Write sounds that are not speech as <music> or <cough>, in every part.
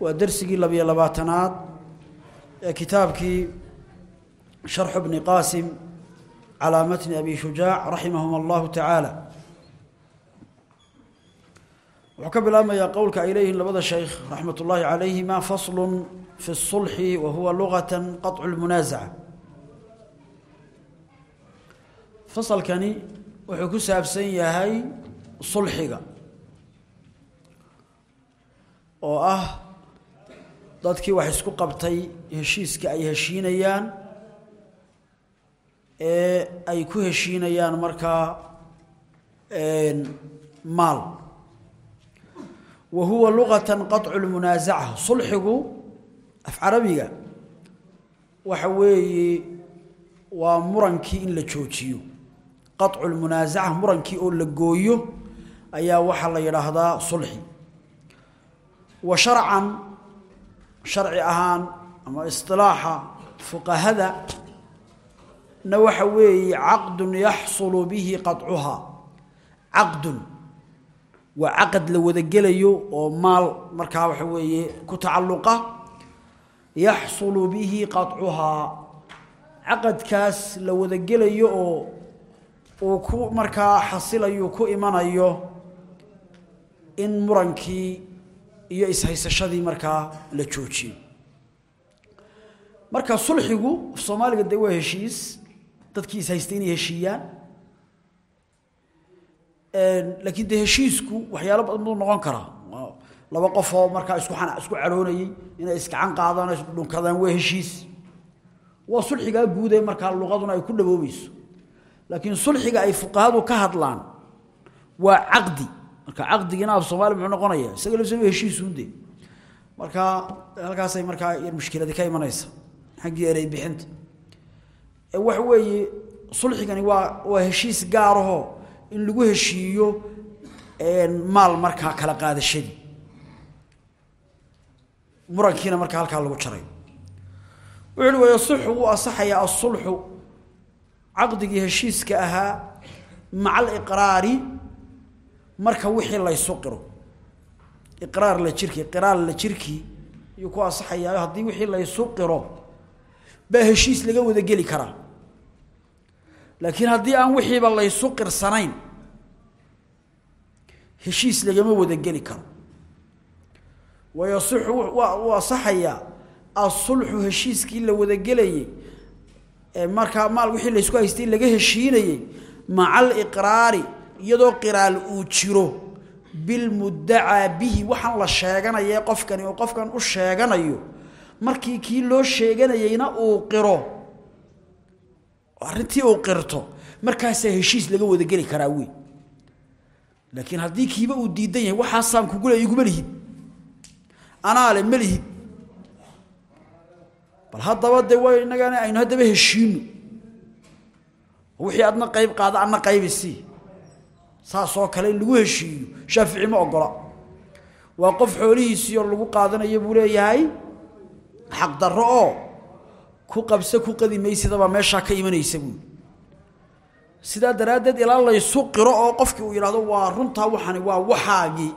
ودرسي لبي لباتنات كتابك شرح ابن قاسم على متن أبي شجاع رحمهم الله تعالى وكبل أما يقولك إليه لبدا الشيخ رحمة الله عليه ما فصل في الصلح وهو لغة قطع المنازعة فصل كاني وحكو سابسن يهي صلحك oo ah dadkii wax isku qabtay heshiiska ay heshiinayaan ee ay ku heshiinayaan markaa maal. Wa huwa luqatan qaطcu lmunaasaca sulxigu af carabiga waxa weeye waa murankii in la joojiyo. Qaطcu lmunaasaca murankii oo la gooyo ayaa waxaa la yidhaahdaa sulxi. Wa sharcan sharci ahaan ama isilaaxa fuqahada na waxa weeye caqdun yaxsulu bihi qaطcuhaa caqdun waa caqad la wada gelayo oo maal markaa waxa weeye ku tacalluqa yaxsulu bihi qaطcuhaa caqadkaas la wada gelayo oo uu ku markaa xasilayo ku imanayo in murankii iyo ishaysashadii markaa la joojiyo marka sulxigu soomaaliga dee waa heshiis dadkii ishaystay inay heshiiyaan. Laakiin dee heshiisku waxyaalo badan buu noqon karaa. Laba qofoo markaa isku isku caroonayey inay iskacan qaadaan isku dhunkadaan waa heshiis. Waa sulxigaa guud ee markaa luqaduna ay ku dhawoobayso laakiin sulxiga ay fuqahadu ka hadlaan waa caqdi marka caqdigiina af soomaali muxuu noqonaya isaga lafsama heshiisuunde marka halkaasay markaa yar mushkiladi ka imanaysa xaggii erey bixinta. Waxa weeye sulxigani waa waa heshiis gaarahoo in lagu heshiiyo maal markaa kala qaadashadii murankiina markaa halkaa lagu jaray. Wuxu uhi wayasuxu wuu asaxayaa asulxu caqdigii heshiiska ahaa maca aliqraari marka wixii laysu qiro. Iqraar la jirkii qiraar la jirkii ayuu ku asaxayaa haddii wixii laysu qiro baa heshiis laga wada geli karaa. Laakiin haddii aan wixiiba laysu qirsanayn heshiis lagama wada geli karo. Wayasixu wuu asaxayaa asulxu heshiiskii la wada gelayey markaa maal wixii laysku haystay laga heshiinayey maca aliqraari iyadoo qiraal uu jiro bilmuddacaa bihi waxaan la sheeganaye qofkani oo qofkan u sheeganayo markii kii loo sheeganayeyna uu qiro. Arrintii uu qirto markaasaa heshiis laga wada geli karaa wey laakiin haddii kiiba uu diidan yahay waxaasaan kugu le iguma lihid. Anaa le ma lihid. Bal haddaba dee way innagana aynu haddaba heshiino wixii adna qayb qaada adna qaybisii saasoo kale lagu heshiiyo. Shaafici ma ogola waa qof xoolihiisiioo lagu qaadanayo buu leeyahay xaqdarro oo ku qabse ku qadi maysidabaa ka imanaysa buui sidaa daraaddeed ilaa laysu qiro oo qofkii uu yidhaahdo waa runtaa waxani waa waxaagii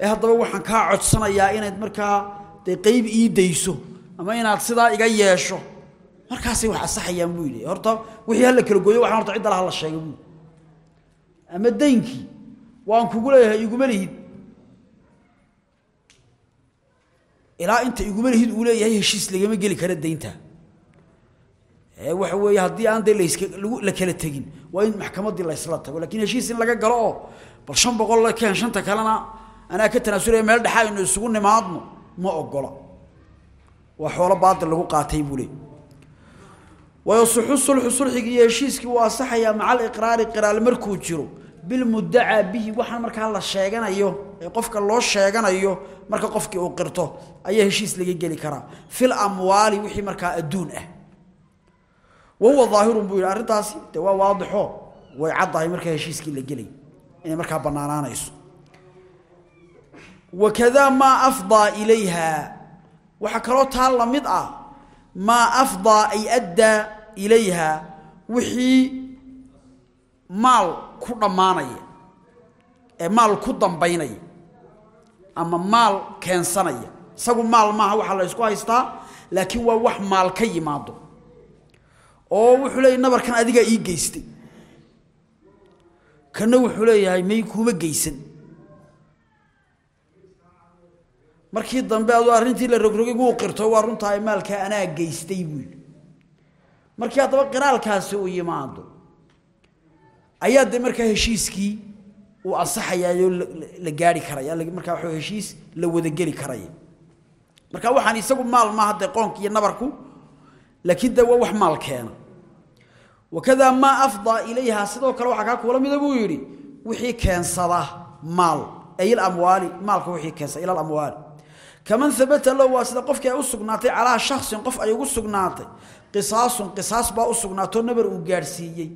ee haddaba waxaan kaa codsanayaa inaad markaa dee qeyb ii dayso ama inaad sidaa iga yeesho. Markaasay wax asaxayaan buu yidhi. Horta wixii hala kala gooyo waxaan horta ciddala hala sheega buui ama daynkii waan kugu leeyahay iguma lihid. Ilaa inta iguma lihid uu leeyahay heshiis lagama geli kara daynta waxa weeye haddii aan dee la kala tegin waa in maxkamaddii laysla tago. Lakin heshiis in laga galo oo bal shan boqol la keen shanta kalena anaa ka tanaasulaya meel dhexa aynu isugu nimaadno ma ogola waa xoolo baatil lagu qaatay buu leey wayasixu sulxu sulxigii iyo heshiiskii wuu asaxayaa maca aliqraari markuu jiro bilmuddaca bihi waxaan markaa la sheeganayo ee qofka loo sheeganayo marka qofkii uu qirto ayaa heshiis laga geli karaa. Fil amwaali wixii markaa adduun ah. Wahuwa daahirun buu yidhi arrintaasi dee waa waadixo? Way caddahay markaa heshiiskii la gelay inay markaa bannaanaanayso. Wakadaa maa afdaa ilayha waxaa kaloo taa la mid ah maa afdaa ay addaa ilayha wixii maal ku dhammaanaya ee maal ku dambaynaya ama maal keensanaya. Isagu maal maaha waxaa la ysku haystaa laakiin waa wax maal ka yimaado. Oo wuxuu leeyahy nabarkan adigaa ii geystay. Kana wuxuu leeyahay may kuuma geysan. Markii dambe aduu arrintii la rogrogay wuu qirto waa runtaa maalkaa anaa geystay buu yidhi. Markii haddaba qiraalkaasi uu yimaado ayaa dee markaa heshiiskii uu ansaxayaayoo la gaari karaya markaa waxa heshiis la wadageli karaya. Marka waxaan isagu maal maaha dee qoonka iyo nabarku laakiin dee waa wax maal keena. Wakadaa maa afdaa ilayha sidoo kale waxaa kaa kuula mida buu yidhi wixii keensada maal ay ilamwaali maalka wixii keensada ila alamwaali kaman habata lahu waa sida qofkii u sugnaatay calaa shaksin qof ay ugu sugnaatay qisaasun qisaas baa u sugnaatoo nabar uu gaadhsiiyey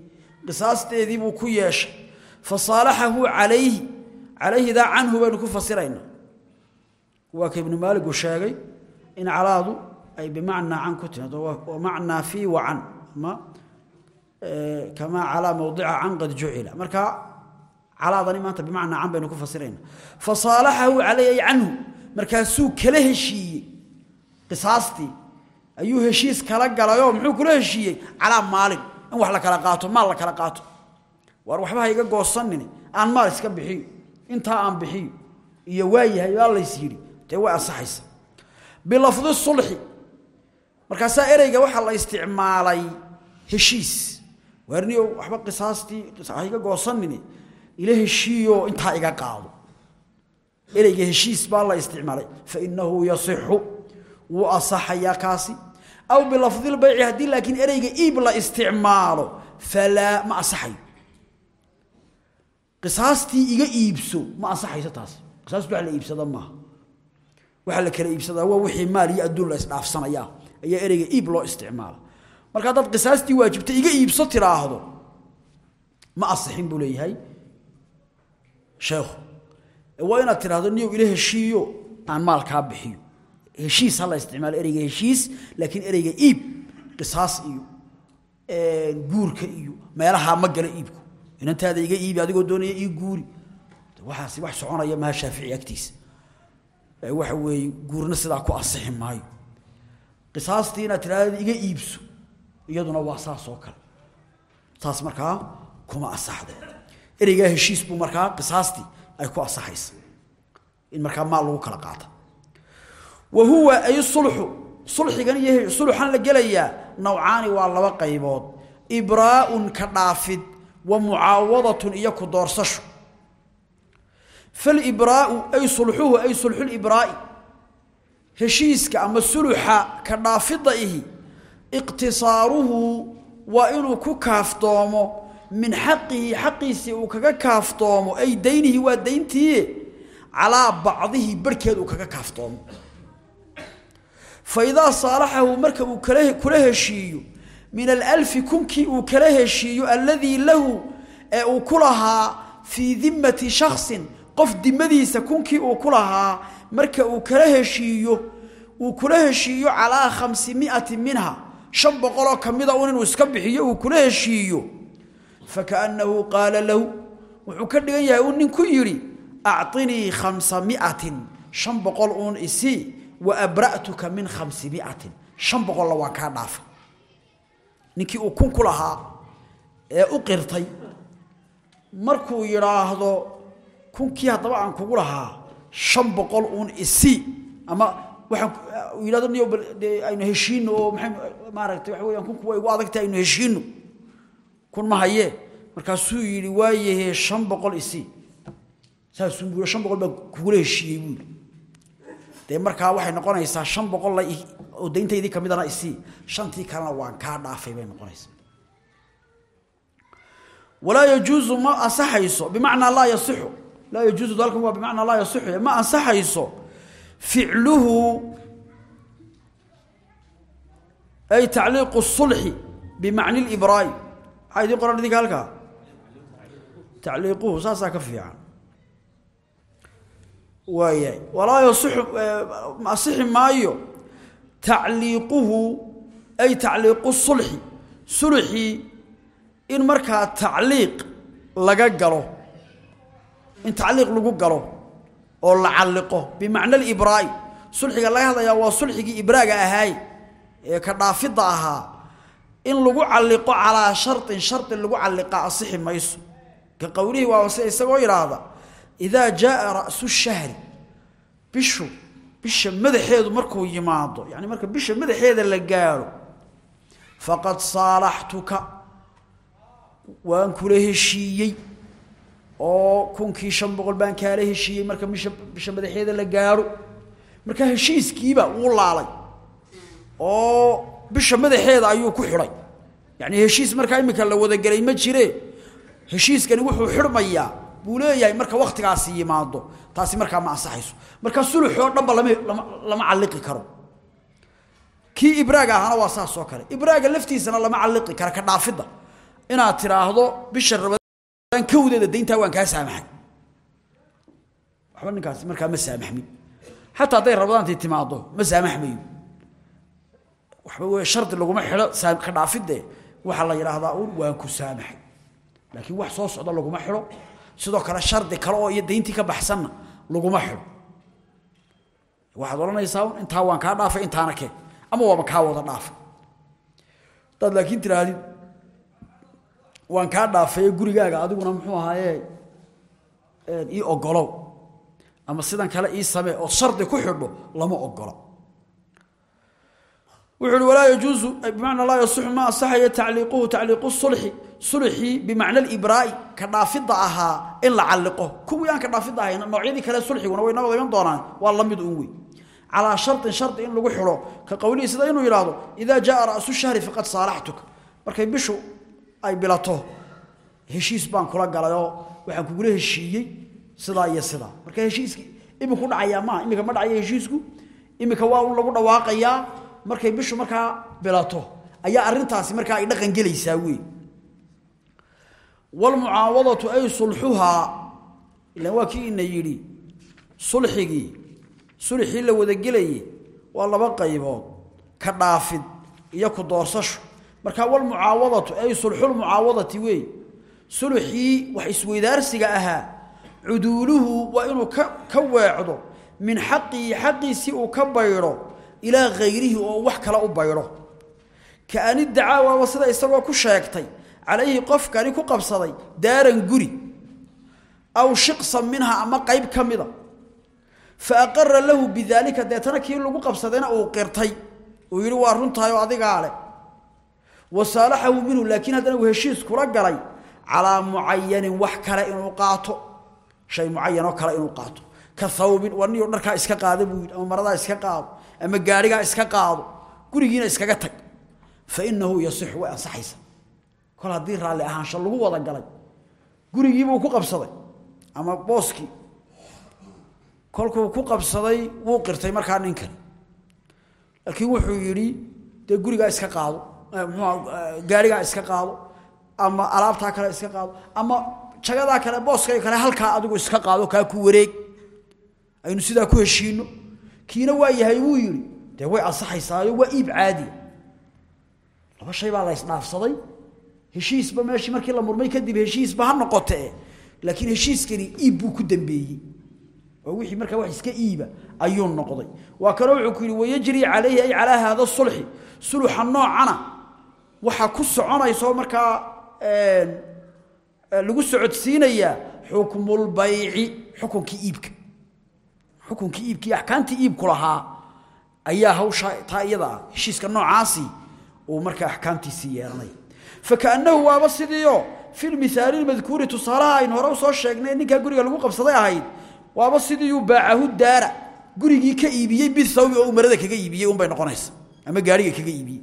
qisaasteedii buu ku yeeshay. Fa saalaxahu calayhi calayhidaa canhu baynu ku fasiraynaa waa ka ibnu maaligu sheegay in calaadu ay bimacnaa can ku timaado. Wamacnaa fii wa can ama kamaa calaa mawdica can qad jucila marka calaadani maanta bimacnaa can baynu ku fasiraynaa fa saalaxahu calayhi ay canhu. Markaasuu kala heshiiyey. Qisaastii ayuu heshiis kala galayoo muxuu kula heshiiyey? Calaa maalin in wax la kala qaato maal la kala qaato. Waar waxba ha iga goosanin aan maal iska bixiyo intaa aan bixiyo iyo waayahay baa lays yidhi dee way ansaxaysa. Bilafdi sulxi markaasaa ereyga waxaa la isticmaalay heshiis. Waarniyo waxba qisaastii ha iga ila heshiiyo intaa iga qaado. Ereyga heshiis baa la isticmaalay fainahu yasixu wuu asaxayaa kaasi aw bilafdi lbayci haddii laakiin ereyga iib la isticmaalo falaa ma asaxayo qisaastii iga iibso ma ansaxayso taas. Qisaastu wax la iibsada maaha. Waxa la kala iibsadaa waa wixii maal iyo adduun la isdhaafsanayaa ayaa ereyga iib loo isticmaala. Marka haddaad qisaastii waajibtay iga iibso tiraahdo ma asixin buu leeyahay. Sheekhu waa inaad tiraahdo niyow ila heshiiyo aan maalkaa bixiyo heshiis ha la isticmaalo ereyga heshiis laakiin ereyga iib qisaas iyo guurka iyo meelahaa ma gala iibku. Inantaada iga iibi adigoo doonaya ii guuri. Waxaasi wax soconaya maha shaafici agtiisa. Waxa weeye guurna sidaa ku asixi maayo. Qisaastii inaad iga iibso iyaduna waa saas oo kale. Saas markaa kuma asaxdo ereygaa heshiis buu markaa qisaastii ay ku asaxaysa in markaa maal lagu kala qaata wa huwa ay sulxu sulxigan iyo sulxan la gelayaa nawcaani waa laba qaybood. Ibraa'un ka dhaafid wa mucaawadatun iyo ku doorsasho falibraa'u ay sulxuhu ay sulxulibraa'i heshiiska ama suluxa ka dhaafidda ihi iqtisaaruhu waa inuu ku kaaftoomo. Min xaqihi xaqiisii uu kaga kaaftoomo ay daynihi waa dayntii calaa bacdihi barhkeed uu kaga kaaftoomo fa idaa saalaxahu marka uu kula heshiiyo min alalfi kunkii uu kala heshiiyo alladii lahu ee uu ku lahaa fii dimmati shaksin qof dimadiisa kunkii uu ku lahaa marka uu kala heshiiyo uu kula heshiiyo calaa khamsi miati minha shan boqoloo ka mida un inuu iska bixiyo uu kula heshiiyo. Qaala lahu wuxuu ka dhigan yahay uu ninku yidhi acطinii uun isii wa abra'tuka min khamsi miatin. Shan boqolla waan kaa dhaafa. Ninkii uu kun ku ee u qirtay markuu yidhaahdo kunkii haddaba aan kugu lahaa shan boqol uun isii ama waxaan yidhahdo niyo aynu heshiino oo maaragtay waxa weeyaan kunku waa igu adagtahay aynu heshiino kun ma hayee markaasuu yidhi waayahee shan boqol isii. Saasuu buu shan boqol baa kugula heshiiyey buu yidhi dee markaa waxay noqonaysaa shan boqol la oo dayntaydii ka midana isii. Shantii kalena waan kaa dhaafay bay noqonaysaa. Walaa yajuusu ma ansaxayso bimacnaa laa yasixu. Laa yajuusu dalkan waa bimacnaa laa yasixu ma ansaxayso ficluhu ay tacliiqu sulxi bimacni libraai maxaa idiin qoran idinka halkaa? Tacliiquhu saasaa ka fiican waayahay walaa yasixu asixi maayo. Tacliiquhu ay tacliiqu sulxi. Sulxii in markaa tacliiq laga galo in tacliiq lagu galo oo la calliqo. Bimacna alibraa'i sulxiga laga hadlayaa waa sulxigii ibraaga ahaay ee ka dhaafidda ahaa in lagu calliqo calaa sharطin shardi lagu calliqa asixi mayso. Ka qowlihii waa se isagoo yidhaahda idaa jaaa ra'su shahri bishu bisha madaxeedu markuu yimaado yani marka bisha madaxeeda la gaadho faqad saalaxtuka waan kula heshiiyey oo kunkii shan boqol baan kaala heshiiyey marka bisha bisha madaxeeda la gaadho marka heshiiskiiba wuu laalay oo bisha madaxeeda ayuu ku xidhay yani heshiis markaa imika la wadagelay ma jire heshiiskani wuxuu xidhmayaa buu leeyahay marka waktigaasi yimaado. Taasi markaa ma ansaxayso. Marka sulux oo dhanba lama lama calliqi karo. Kii ibraaga ahaana waa saas oo kale. Ibraaga laftiisana lama calliqi karo ka dhaafidda. Inaad tiraahdo bisha rabadaan kawdeeda dayntaa waan kaa saamaxay. Waxba ninkaasi markaa ma saamaxmin. Xataa hadday rabadaantii timaado ma saamaxmayo. Waxba wey shardi laguma xidho ka dhaafidde. Waxaa la yidhaahdaa un waan ku saamaxay. Laakiin wax soo socda laguma xidho sidoo kale shardi kale oo iyo dayntii ka baxsanna laguma xidho waxaad odhanaysaa intaa waan kaa dhaafay intaana keen ama waaba kaa wada dhaafay. Hadaad laakiin tidhaahdid waan kaa dhaafaye gurigaaga adiguna muxuu ahaaye ii ogolow ama sidan kale ii samee oo shardi ku xidho lama ogolo wuxu uhi walaa yajuusu bimacna laa yasixu ma ansaxayo tacliiquhu tacliiqu sulxi sulxii bimacna alibraa'i ka dhaafidda ahaa in la calliqo. Kuwii aan ka dhaafidda ahayn noocyadii kale sulxiguna way noo iman doonaan waa la mid un wey calaa shardi in lagu xidho ka qowlihii sida inuu yidhaahdo idaa jaaa ra'su shahri faqad saalaxtuka. Markay bishu ay bilato heshiis baan kula galayoo waxaan kugula heshiiyey sidaa iyo sidaa marka heshiiski iminku dhacayaa maaha imika ma dhacayo heshiisku imika waa lagu dhawaaqayaa. Markay bishu markaa bilato ayaa arintaasi markaa ay dhaqan gelaysaa wey walmucaawadatu ay sulxuhaa ilan waa kii ina yidhi sulxigii sulxii la wadagelayey waa laba qaybood ka dhaafid iyo ku doorsasho markaa walmucaawadatu ay sulxulmucaawadati wey sulxii wax isweydaarsiga ahaa cuduuluhu waa inuu ka ka weecdo min xaqihi xaqiisii uu ka baydho ilaa hayrihi oo wax kale u baydho kaani dacaa waaba sida isagoo ku sheegtay calayhi qofkani ku qabsaday daaran guri aw shiqsan minha ama qayb ka mida fa aqara lahu bidaalika deetana kii lagu qabsadayna uu qirtay uu yidhi waa runtahay oo adigaa leh. Wa saalaxahu minhu laakiin haddana uu kula galay calaa mucayanin wax kale inuu qaato shay mucayanoo kale inuu qaato. Ka thawbin war niyo iska qaada buu ama maradaa iska qaado ama gaadhigaa iska qaado gurigiina iskaga tag. Fa inahu yasixu way ansaxaysa kol haddii raalli ahaansho lagu wada galay gurigiibuu ku qabsaday ama booskii kolkuu ku qabsaday wuu qirtay markaa ninkan. Laakiin wuxuu yidhi dee gurigaa iska qaado mxua gaadhigaa iska qaado ama alaabtaa kale iska qaado ama jagadaa kale booska kale halkaa adigu iska qaado kaa ku wareeg. Aynu sidaa ku heshiino kiina waa yahay wuu yidhi dee way ansaxaysaayo waa iib caadiya laba shay baa la ysdhaafsaday heshiisba meeshii markii la murmay kadib heshiisba ha noqotee laakiin heshiiskani iib buu ku dambeeyey. Oo wixii markaa wax iska iiba ayuu noqday. Waa kaloo wuxuu ku yidhi wayajrii calayhi ay calaa haada sulxi. Suluxa noocana waxaa ku soconaysaoo markaa lagu socodsiinayaa xukmulbayci xukunkii iibka. Xukunkii iibkii axkaamtii iibku lahaa ayaa hawshaa taa iyada ah heshiiska noocaasi uu markaa axkaamtiisii yeelanaya fakaannahu waaba sidiio fi lmithaali lmadkuuri tusaalaha aynu hore u soo sheegnay ninkaa guriga lagu qabsaday ahayd waaba sidiiuu baacahu daara gurigii ka iibiyey bithawbi oo marada kaga iibiyey unbay noqonaysa ama gaariga kaga iibiyey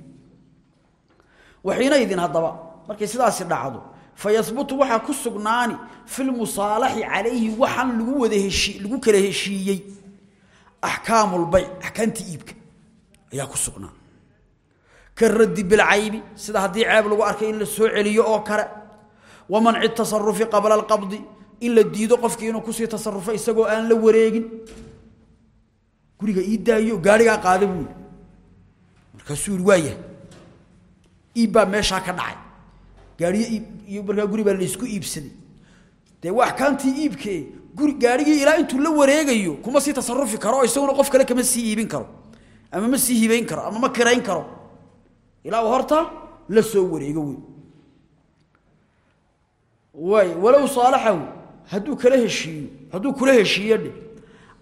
waxiinaydin haddaba markay sidaasi dhacdo fayahbutu waxaa ku sugnaani fi lmusaalaxi calayhi waxaan lagu wada heshii lagu kala heshiiyey axkaamu lbayc axkaamtii iibka ayaa ku sugnaan ka raddi bilcaybi sida haddii ceeb lagu arkay in la soo celiyo oo kale. Wa manci tasarufi qabla alqabdi in la diido qofkii inuu ku sii tasarufo isagoo aan la wareegin. Guriga ii daayo gaarigaa qaada buu yidhi. Markaasuu yidhi waayahay iib baa meeshaa ka dhacay. Gaariyo iib iyo markaa guri baa laysku iibsaday. Dee waa axkaamtii iibkee guri gaarigii ilaa intuu la wareegayo kuma sii tasarufi karo oo isaguna qof kale kama sii iibin karo. Ama ilaa horta la soo wareego wey waay walow saalaxahu hadduu kala heshiiyo hadduu kula heshiiyo dhe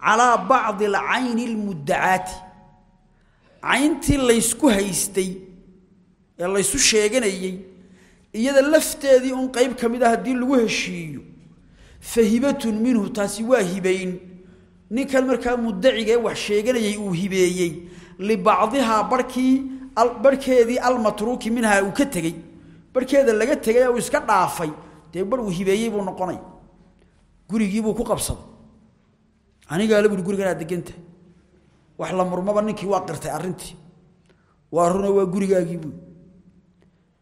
calaa bacdi alcayni almuddacaati. Cayntii laysku haystay ee laysu sheeganayey iyada lafteedii un qayb ka mid a haddii lagu heshiiyo fa hibatun minhu taasi waa hibayn. Ninkan markaa muddaciga ee wax sheeganayay uu hibeeyey libacdihaa barhkii barhkeedii almatruuki minhaa uu ka tegey. Barhkeeda laga tegay uu iska dhaafay. Dee bar uu hibeeyey buu noqonay. Gurigiibuu ku qabsaday anigaa la buhi gurigan aad deganta wax la murmaba ninkii waa qirtay arrintii. Waa runa waa gurigaagii buu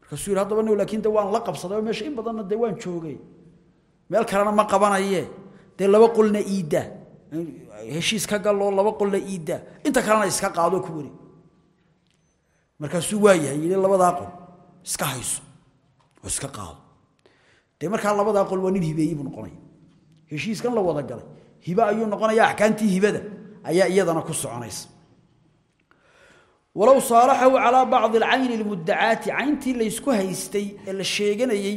markaasuu yidhi haddaba de waan la qabsaday meesha in badanna dee joogay. Meel kalena ma qabanaye. Dee laba qolna iiddaa heshiis ka galloo laba qolna iiddaa inta kalena iska qaadoo ku wari markaasuu waayahay yidhi labadaa qol iska hayso oo iska qaado. Dee markaa labadaa qol waa nin hibeeyey buu noqonaya. Heshiiskan la wada galay hibe ayuu noqonaya axkaamtii hibada ayaa iyadana ku soconaysa. Walow saalaxahu calaa bacdi alcayni almuddacaati cayntii laysku haystay ee la sheeganayey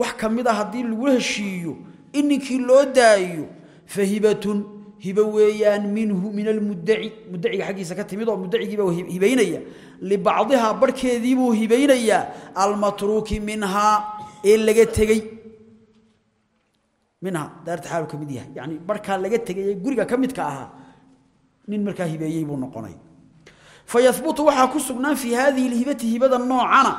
wax ka mid a haddii lagu heshiiyo in ninkii loo daayo fa hibatun hibo weeyaan minhu min almuddaci muddaciga xaggiisa ka timid oo muddacigiibaa hibaynaya libacdihaa barhkeediibuu hibaynayaa almatruuki minhaa ee laga tegey. Minha daarta xaalu ka mid yahay. Yani barhkaa laga tegay ee guriga ka midka ahaa nin markaa hibeeyey buu noqonay. Fayahbutu waxaa ku sugnaan fii hadihi lhibati hibada noocana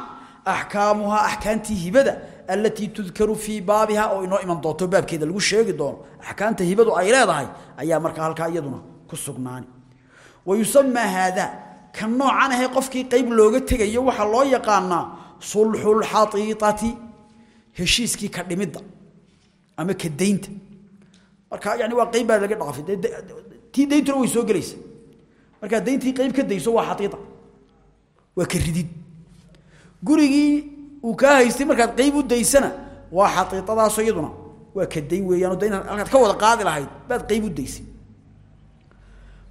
axkaamuhaa axkaamtii hibada alatii tudkaru fii baabiha oo inoo iman doonto baabkeeda lagu sheegi doono. Axkaamta hibadu ay leedahay ayaa markaa halkaa kan noocan ahe qofkii qayb looga tegayo waxaa loo yaqaanaa sulxulxaiitati heshiiskii ka dhimidda ama ka daynta. Marka yani waa qayb laga dhaafay tii dayntuna way soo gelaysa markaa dayntii qayb ka dayso waa xaiia waa ka ridid. Uu kaa haystay markaad qayb u daysana waa xaiiadaasoo iyaduna waa ka dayn weeyaanoo dayn halkaad ka wada qaadi lahayd baad qayb u daysay.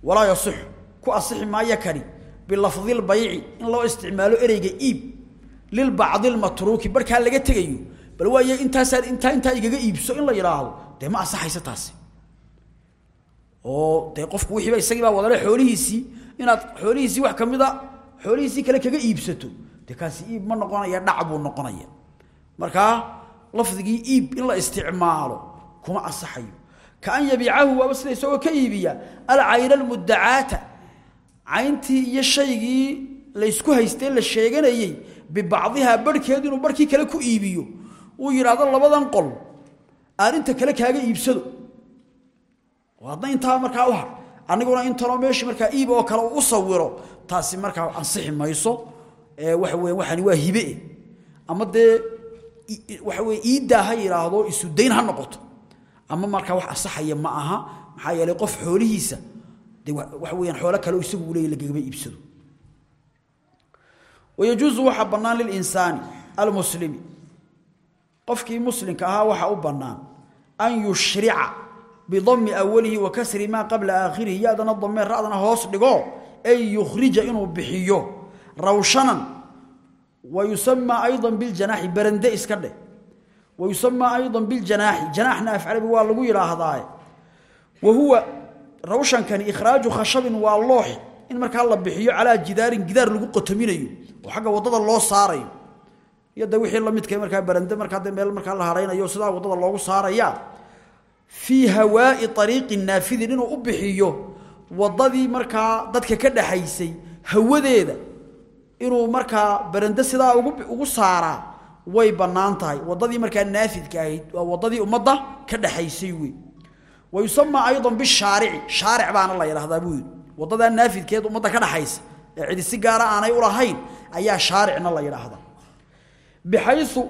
Walaa yasix ku asixi maayo kani bilafdi lbayci in loo isticmaalo ereyga iib lilbacdi lmatruuki barkaa laga tegayo. Bal waaye intaasaa intaa intaa igaga iibso in la yidhaahdo dee ma asaxaysa taasi. Oo dee qofku wixiiba isagii baa wadale xoolihiisii inaad xoolihiisii wax ka mid a xoolihiisii kale kaga iibsato dee kaasi iib ma noqonaya dhac buu iib in la isticmaalo kuma asaxayo ka an yabiicahu waaba sida isagoo ka iibiya alcayna almuddacaata cayntii iyo shaygii laysku haystee la sheeganayey bibacdihaa barhkeedu inuu barhkii kale ku iibiyo. Uu yidhaahdo labadan qol aan kale kaaga iibsado. Adna intaa markaa u aniguna intanoo meeshii markaa iib oo kale u sawiro taasi markaa ansixi mayso. Waxa weya waxani waa hibe. Ama dee waxa weye iiddaa ha yidhaahdo isu ha noqoto. Ama markaa wax asaxaya ma aha maxaa yeelay qof xoolihiisa waaa banaan liinsaani almuslimi qofkii muslimka ahaa waxa u banaan an yushrica bidami awalihi wa kasri maa qabla aakhirihi yadana damee radana hoos dhigo ay yukhrija inuu bixiyo rawshanan. Wayusamaa ayضa biljanaaxi barande iska dheh. Wayusamaa ayضa biljanaaxi janaaxna afcarabi waa lagu yidhaahdaa. Wahuwa rawshankani ikhraaju khashabin waa loox in markaa la bixiyo calaa jidaarin gidaar lagu qotominayo oo xagga waddada loo saarayo. Iyo de wixii la midka markaa barande markaa de meel markaa la haraynayo sidaa waddada loogu saaraya fii hawaai ariiqi naafidin inuu u bixiyo waddadii markaa dadka ka dhaxaysay hawadeeda inuu markaa barande sidaa ugu way bannaan tahay. Waddadii markaa naafidka ahayd waa waddadii ummadda ka dhexaysay wey aydan bishaarici shaaric baana la yidhahdaa buu yidhi waddadaa naafidkeed ummadda ka dhexaysa ee cidi si gaara aanay u lahayn ayaa shaaricna la yidhaahdaa bixayu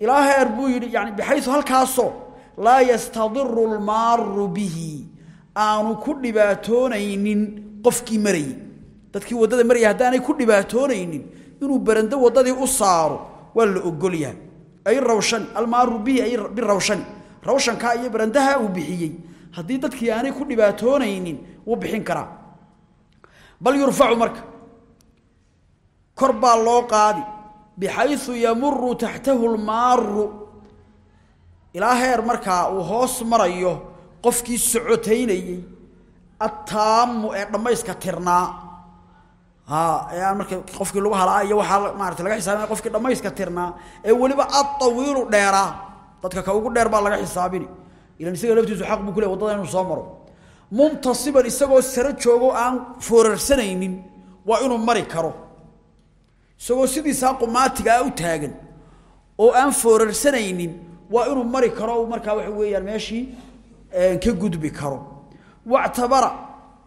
ilaa heer buu yidhi yani bixayu halkaasoo laa yastadiru lmaaru bihi aanu ku dhibaatoonaynin qofkii marayey dadkii waddada maraya haddaanay ku dhibaatoonaynin inuu berando waddadii u saaro waa la ogol yahay ay rawshani almaaru bihi ay birawshani rawshankaa iyo berandaha uu bixiyey. Haddii dadkii aanay ku dhibaatoonaynin wuu bixin karaa. Bal yurfacu marka. Kor baa loo qaadi. Bixayu yamuru taxtahu lmaaru ilaa heer markaa uu hoos marayo qofkii socotaynayey attaamu ee dhammayska tirnaa ee marka qofkii lagu halaa iyo waxaa maarata laga xisaabinaya qofkii dhammayska tirnaa ee weliba adtawiilu dheeraa dadka ka ugu dheer baa laga xisaabini. Ilan isaga laftiisu xaq buu ku ley waddada inuu soo maro. Muntasiban isagoo saro joogo aan foorarsanaynin waa inuu mari karo. Isagoo sidiisaa qumaatiga ah u taagan oo aan foorarsanaynin waa inuu mari karo markaa waxa weeyaan meeshii ka gudbi karo. Wactabara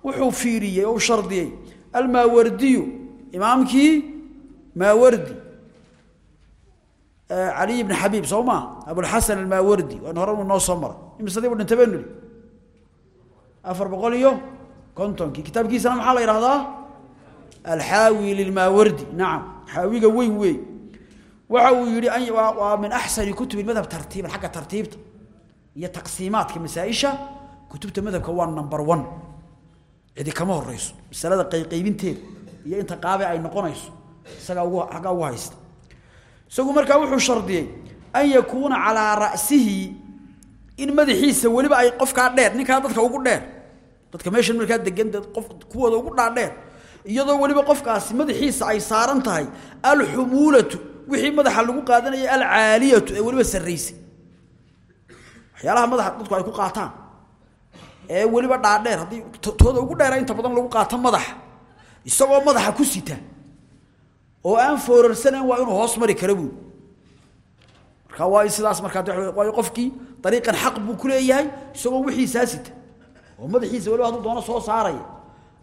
wuxuu fiiriyey oo u shardiyey. Almaawardiyu imaamkii maawardi caliy bn xabiib soo maa abulxasan almaawardi waan hore uu noo soo maray imisadii bu dhintay baynu nihi afar boqol iyo kontonkii. Kitaabkiisana maxaa la yidhahdaa alxaawi lilmaawardi nacam xaawiga weyn weey waxa uu yihi waa min axsani kutubi madhab tartiiban xagga tartiibta iyo taqsiimaadka masaaisha kutubta madhabka waa number one. Cidi kama horeyso masalada qayqaybinteeda iyo inta qaabe ay noqonayso isagaa ugu aggaa ugu haysta isagu markaa wuxuu shardiyey an yakuuna calaa ra'sihi in madaxiisa weliba ay qofkaa dheer ninkaa dadka ugu dheer dadka meeshan markaa degan qof kuwooda ugu dhaadheer iyadoo weliba qofkaasi madaxiisa ay saaran tahay alxumuulatu wixii madaxa lagu qaadanaya alcaaliyatu ee weliba sarraysay. Waxyaalaha madaxa dadku ay ku qaataan ee weliba dhaadheer haddii tooda ugu dheera inta badan lagu qaato madaxa isagoo madaxa ku sita oo aan foorarsanayn waa inuu hoos mari kara buui marka waa sidaas markaa waayo qofkii dariiqan xaq buu ku leeyahay isagoo wixiisaa sita oo madaxiisa weliba hadduu doono soo saaraya.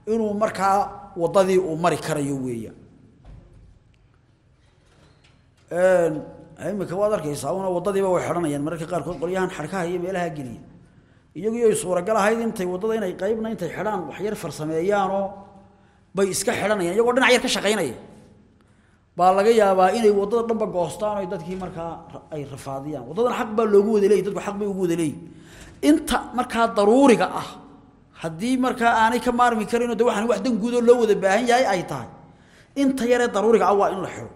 Inuu markaa waddadii uu mari karayo weeyaan imika waad arkaysaa una waddadiiba way xidhanayaan. Mararka qaarkood qolyahan xadhkaha iyo meelaha geliya iyagiiay suuragal ahayd intay waddada inay qaybna intay xidhaan wax farsameeyaanoo bay iska xidhanayaan iyagoo dhinac yar ka shaqaynaya baa laga yaabaa inay waddada dhanba goostaan o dadkii markaa ay rafaadiyaan waddadan xaq baa loogu wada leeyay dadku xaq bay ugu leeyihin inta markaa daruuriga ah haddii markaa aanay ka maarmi karinoo de waxaan wax dan guudoo loo wada baahan yahay ay tahay inta yaree daruuriga ah waa in la xidho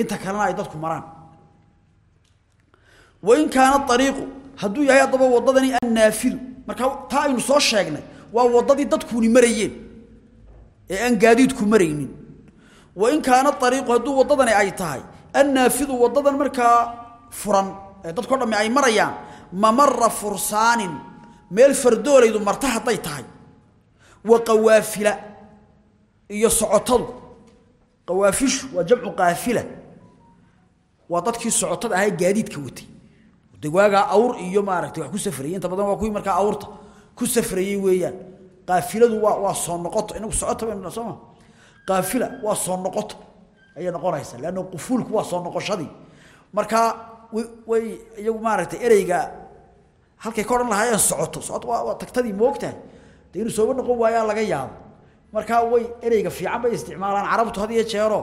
inta kalena ay dadku maraan wain kaana ariiqu hadduu yahay haddaba waddadani annaafidu markaa taa aynu soo sheegnay waa waddadii dadkuuni marayeen ee aan gaadiidku maraynin wain kaana ariiqu hadduu waddadani ay tahay annaafidu waddadan markaa furan ee dadko dhamme ay marayaan mamara fursaanin meel fardoolaydu marta hadday tahay. Wa qawaafila iyo socotadu. Qawaafishu waa jamcu qaafila. Waa dadkii socotada ahaa gaadiidka watay de waagaa awr iyo maaragtay wax ku safrayey inta badan waa kuwii markaa awrta ku safrayey qaafila waa soo noqoto. Ayay noqonaysaa leanna qufuulku waa soo noqoshadii markaa way iyagu maaragtay ereyga halkay ka odhan lahaayeen socoto. Socoto waa tagtadii moogtahay dee inuu sooba noqon waayaa laga yaabo. Markaa way ereyga fiican bay isticmaalaan. Carabtu had jeero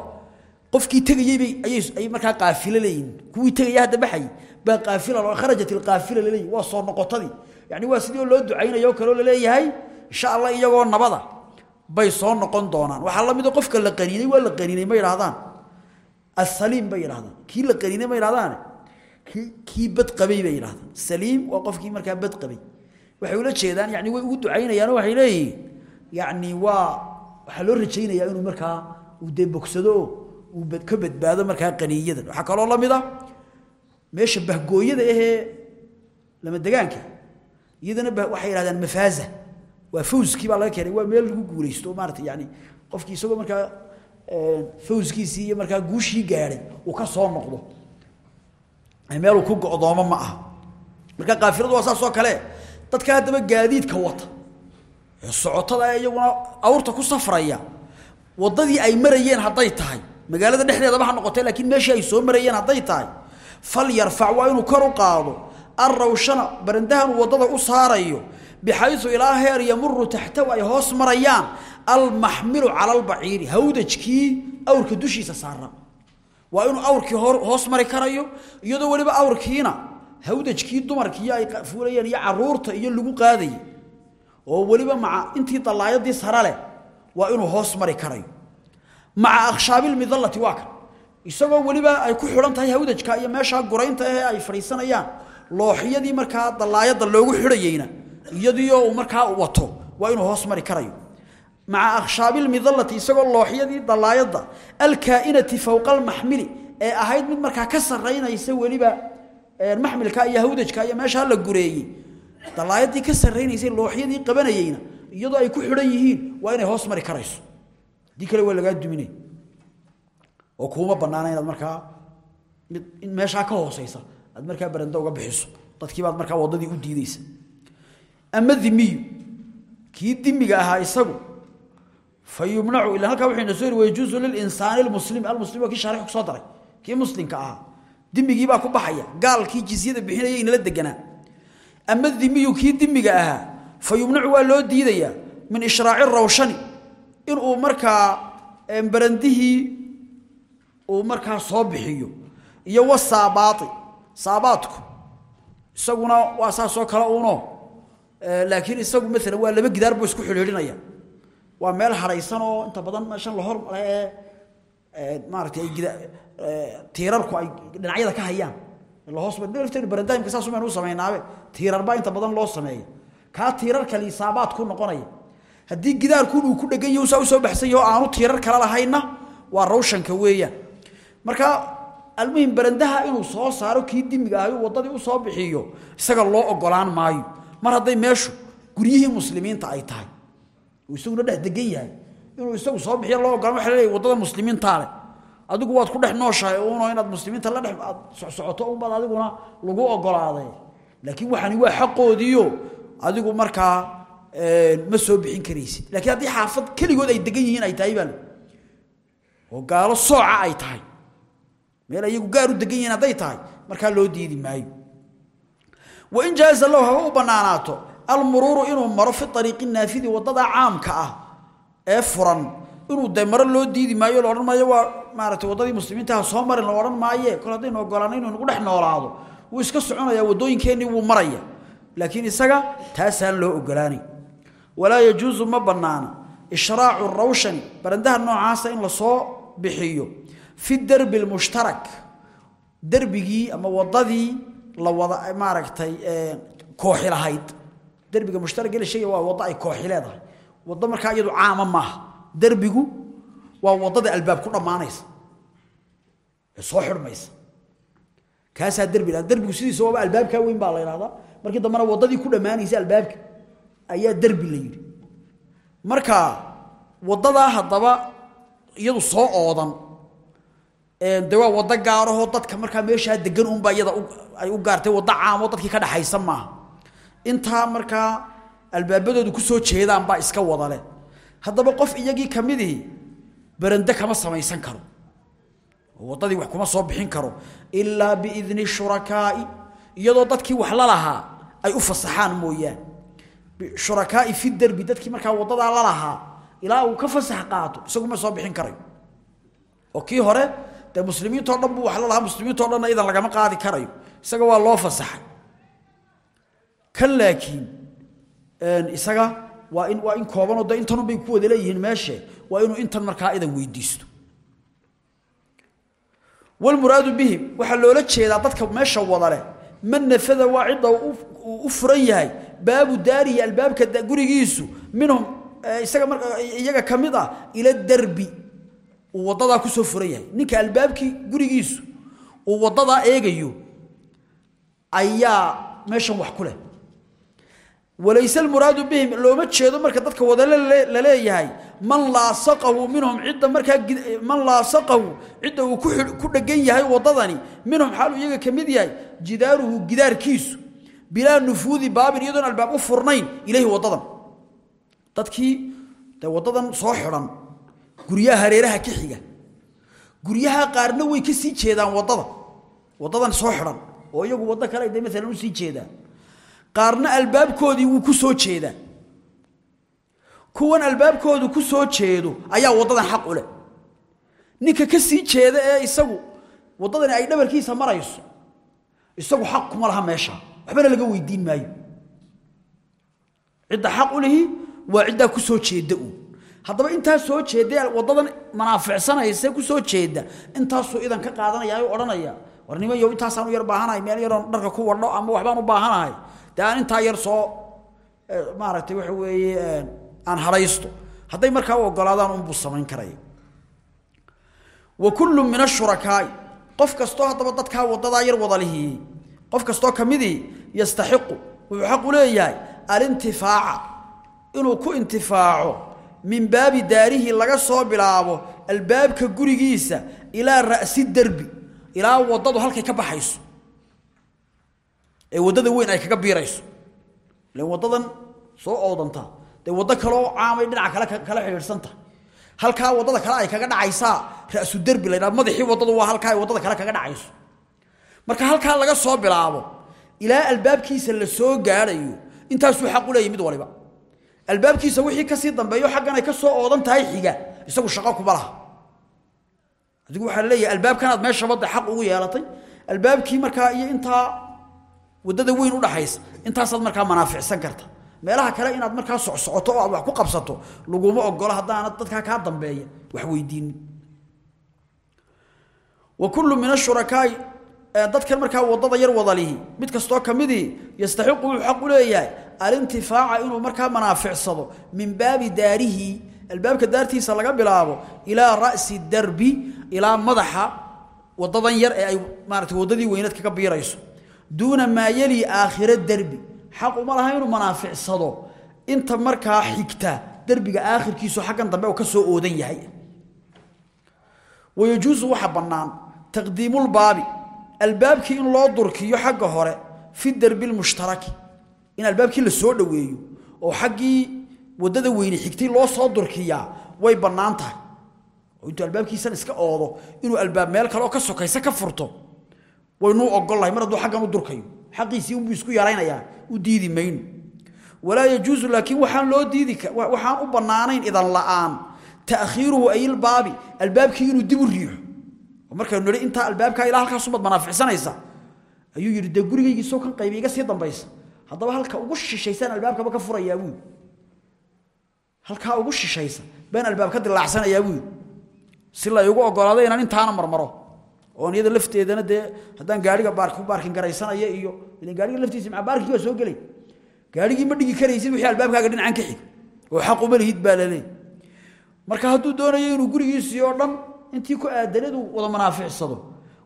qofkii tegayey ayay ay markaa qaafilo leeyihiin kuwii tegaya hadda baxay baa qaafila loo kharajat alqaafila laleeyahy waa soo noqotadii yani waa sidii loo ducaynayo kaloo la leeyahay insha allah iyagoo nabada bay soo noqon doonaan. Waxaa la mid qofka la qaniinay waa la qaniinay ma yidhahdaan asaliim bay yidhahdaan kii la qaniinay ma yidhahdaan kii bad qabay bay yidhahdaan saliim waa qofkii markaa bad qabay. Waxay ula jeedaan yani way ugu ducaynayaan waxay leeyihiin yani waa waxaa loo rajaynayaa inuu markaa uu dee bogsado uu ka badbaado markaa qaniiyadan waxaa kaloo la mid a meesha bahgooyada ahee lama degaanka iyadana waxay yidhahdaan mafaaza waa fawskii baa laga keenay waa meel lagu guulaysto maarata yani qofkii isagoo markaa fawskiisii iyo markaa guushii gaadhay uu ka soo noqdo. Meel uu ku go'doomo ma aha. Marka qaafiladu waa saas oo kale dadka haddaba gaadiidka wata socotada iyaguna awrta ku safraya waddadii ay marayeen hadday tahay magaalada dhexdeedaba ha noqotee laakiin meeshii ay soo marayeen hadday tahay fal waa inuu kor u qaado arrawshana barandahan uu waddada u saarayo bixayu ilaa heer yamuru taxtahu ay hoos marayaan almaxmilu cala albaciiri hawdajkii awrka dushiisa saara waa inuu awrkii hoos mari karayo iyadoo weliba awrkiina hawdajkii dumarkii ay fuulayeen iyo carruurta iyo lagu qaadayay oo weliba maca intii dallaayadii sare leh waa inuu hoos mari karayo maca akhshaabilmidallati waa kan isagoo weliba ay ku xidhan tahay hawdajka iyo meeshaa guraynta ahee ay fadhiisanayaan looxiyadii markaa dallaayadda loogu xidhayeyna iyadiioo uu markaa wato waa inuu hoos mari karayo. Maca akhshaabilmidallati isagoo looxyadii dallaayadda alkaa'inati fowqa almaxmili ee ahayd mid markaa ka sarraynaysa weliba maxmilka iyo hawdajka iyo meeshaa la gureeyey. Dallaayadii ka sarraynaysay looxyadii qabanayeyna iyadoo ay ku xidhan yihiin waa inay hoos mari karayso. Haddii kale waa lagaa duminay. Oo kuuma bannaana inaad markaa meeshaa ka hoosaysa aad markaa barando uga bixiso. Dadkii baad markaa waddadii u diideysa ama dimiyu? Kii dimiga ahaa isagu? Fa yumnacu ila halkaa wuxuu ina soo yiri wayajuusu lilinsaani almuslim almuslim waa kii shaarix ku soo daray kii ahaa. Dimigii baa ku baxaya gaalkii jizyada bixinaya inala deganaa. Ama dimiyu kii dimiga ahaa fa yumnacu waa loo diidayaa min ishraaci rawshani inuu markaa barandihii uu markaa soo bixiyo iyo wasaabaati saabaadku isaguna waa saasoo kale uno laakiin isagu maalan waa laba gidaar buu isku xidhiidhinaya waa meel haraysan oo inta badan meeshan la hor ee maaragtay ay gida tiirarku ay dhinacyada ka hayaan. La hoos lafteedu barandaamka saas umaynu u samaynaabe tiirar baa inta badan loo sameeya kaa tiirar kale saabaad ku noqonaya. Haddii gidaarku uu ku dhegan yahay saa soo baxsan yahay oo aanu tiirar kale lahayna waa rawshanka weeyaan marka almuhim barandaha inuu soo saaro kii dimiga ahay waddadii u soo bixiyo isaga loo ogolaan maayo mar hadday meeshu guryihii muslimiinta ay tahay. Uu isaguna dhex degan yahay. Inuu isagu soo bixiyo loo ogolaan waxa leeyahay waddada muslimiintaa adigu waad ku dhex nooshahay uunoo inaad muslimiinta la dhex aad socsocoto unbaad adiguna lagu ogolaaday. Laakiin waxani waa xaqoodiiyo adigu markaa ma soo bixin karaysid. Laakiin haddii xaafad keligood ay degan yihiin ay tahay baa oo gaalo sooca ay tahay. Meel ayagu gaar u degan yihiin hadday tahay markaa loo diidi maayo wain jaaza lahu haba u bannaanaato almuruuru inuu maro fi ariiqi naafidi waddada caamka ah ee furan. Inuu de maro loo diidi maayo la odhan maayo waa maaragtay waddadii muslimiintaha soo marin la odhan maaye. Kol haddaynu ogolaano inuu nagu dhex noolaado wuu iska soconaya waddooyinkeennii wuu maraya. Laakiin isaga taasaan loo ogolaanay walaa yajuusu ma bannaana. Ishraacu rawshani barandaha noocaasa in la soo bixiyo. Fi derbi lmushtarak derbigii ama waddadii la wada maaragtay kooxi lahayd. Derbiga mushtarag la sheegaya waa waddo ay kooxi leedahay. Waddo markaa iyadu caama maaha derbigu waa waddada albaab ku dhammaanaysa. Soo xidhmaysa. Kaasaa derbi la derbigu sidiisa waaba albaabkaa weyn baa la yidhahdaa markii dambena waddadii ku dhammaanaysa albaabka ayaa derbi la yidhi. Marka waddadaa haddaba iyadu soo oodan de waa waddo gaarahoo dadka markaa meeshaa degan unbaa iyada ay u gaartay waddo caamoo dadkii ka dhexaysa maaha intaa markaa albaabadoodu ku soo jeedaan baa iska wadale haddaba qof iyagii ka midihii berande kama samaysan karo. Oo waddadii wax kuma soo bixin karo. Ilaa biidni shurakaa'i iyadoo dadkii wax la lahaa ay u fasaxaan mooyaan. Shurakaa'i fi derbi dadkii markaa waddadaa la lahaa ilaa uu ka fasax qaato isagu soo bixin karayo oo kii hore dee muslimiintao dhan buu wax la lahaa muslimiintao dhanna idan lagama qaadi karayo. Isaga waa loo fasaxay. Kan laakiin isaga waa in waa in koobanoo de intanun bay ku wada leeyihiin meeshe waa inuu intan markaa idan weydiisto. Walmuraadu bihim waxaa loola jeedaa dadka meesha wada leh man nafada waa cidda u furan yahay baabu daarihi albaabka gurigiisu minhum isaga mar iyaga ka mid ah ila derbi uu waddadaa ku soo furan yahay. Ninka albaabkii gurigiisu uu waddadaa eegayo ayaa meeshan wax ku leh. Almuraadu bihim looma jeedo marka dadka wada la leeyahay man laasaqahu minhum cidda markaa man laasaqahu cidda uu ku dhegan yahay wadadani minhum xaaluu iyaga ka yahay jidaaruhu gidaarkiisu bilaa nufuudi baabin iyadoon albaab u furnayn ilayhi wadadan dadkii dee wadadan soo xidhan guryaha hareeraha ka xiga. Guryaha qaarna way ka sii jeedaan waddada wadadan soo xidhan oo iyagu waddo kale de maalan u sii jeedaan. Qaarna albaabkoodii wuu ku soo jeedaa. Kuwan albaabkoodu ku soo jeedo ayaa waddadan xaq u leh. Ninka ka sii jeeda ee isagu waddadani ay dhabarkiisa marayso isagu xaq kuma laha meesha. Waxbana laga weydiin maayo. Cidda xaq u lihi waa ciddaa ku soo jeedda uun haddaba intaa soo jeedda waddadan manaaficsanaysa ku soo jeedda intaasuu idan ka qaadanaya o odhanaya. War nimanyo intaasaan u yar baahanahay meel yaroon dharka ku wadho ama waxbaan u baahanahay. Aan intaa yar soo maaragtay waxa weeye aan hadhaysto hadday markaa u ogolaadaan unbuu samayn karaya wa kullu min ashurakaai qof kastoo haddaba dadkaa waddadaa yar wada lihii qof kastoo ka midii yastaxiqu. Wuxuu xaq u leeyahay alintifaaca inuu ku intifaaco min baabi daarihi laga soo bilaabo albaabka gurigiisa ilaa ra'si derbi ilaa waddadu halkay ka baxayso. Ee waddada weyn ay kaga biirayso. Ilan waddadan soo oodantaa dee waddo kaleoo caamay dhinaca kale kala xidhiidhsanta. Halkaa waddada kale ay kaga dhacaysaa ra'su derbi la ydhaha madaxii waddadu waa halkaa ay waddada kale kaga dhacayso. Marka halkaa laga soo bilaabo ilaa albaabkiisa la soo gaadhayo intaasuu xaq u mid waliba albaabkiisa wixii ka sii dambeeyo xaggan ay ka soo oodan tahay xiga isagu shaqo kuma laha adigu waxaa leeyahay albaabkanaad meeshaba de xaq ugu yeelatay albaabkii markaa iyo intaa waddada weyn u dhaxaysa intaasaad markaa manaaficsan karta. Meelaha kale inaad markaa socsocoto oo aad wax ku qabsato laguma ogolo haddaanad dadkaa kaa dambeeya wax weydiinin wa kullu min ashurakaai dadkan markaa waddada yar wadalihi mid kastoo ka midii yastaxiqu wuxuu xaq u leeyahay alintifaaca inuu markaa manaaficsado min baabi daarihi albaabka daartiisa laga bilaabo ilaa ra'si darbi ilaa madaxa wadadan yar ee ay maarata waddadii weyneed kaga biirayso. Duuna maa yali aakhira derbi xaq uma laha inuu manaaficsado. Inta markaa xigta derbiga aakhirkiisu xaggan dambe ka soo oodan yahay. Wayajuusu waxa bannaan taqdiimulbaabi albaabkii in loo durkiyo xagga hore fi derbi lmushtaraki in albaabkii la soo dhoweeyo oo xaggii waddada weyne xigtay loo soo durkiyaa way bannaan tahay. Oo intuu albaabkiisan iska oodo inuu albaab meel kale ka sokaysa ka furto waynuu ogollahay mar hadduu xaggan u durkayo. Xaqiisii unbuu isku yaraynayaa u diidi mayno walaa yajuusu laakiin waxaan loo diidi waxaan u bannaanayn idan la'aan. Ta'khiiruhu ayilbaabi albaabkii inuu dib u riixo. Oo markaynu nidhi intaa albaabkaa ilaa halkaasumaad manaaficsanaysa ayuu yidhi dee gurigaygiisoo kan qaybi iga sii dambaysa haddaba halka ugu shishaysaan albaabkaba ka furayaa buui halkaa ugu shishaysa baan albaab ka dilaacsanayaa buui si la igu ogolaado inaan intaana marmaro. Oon iyada lafteedana dee haddaan gaariga baark ku baarkin garaysanaya iyo gaariga laftiisa maa baarkinkii waa soo gelay. Gaarigii ma dhigi karaysid wixii albaabkaaga dhinacan ka xig. Oo xaq uma lihid baa laleey marka hadduu doonayo inuu gurigiisii oo dhan intii ku aadanadu wada manaaficsado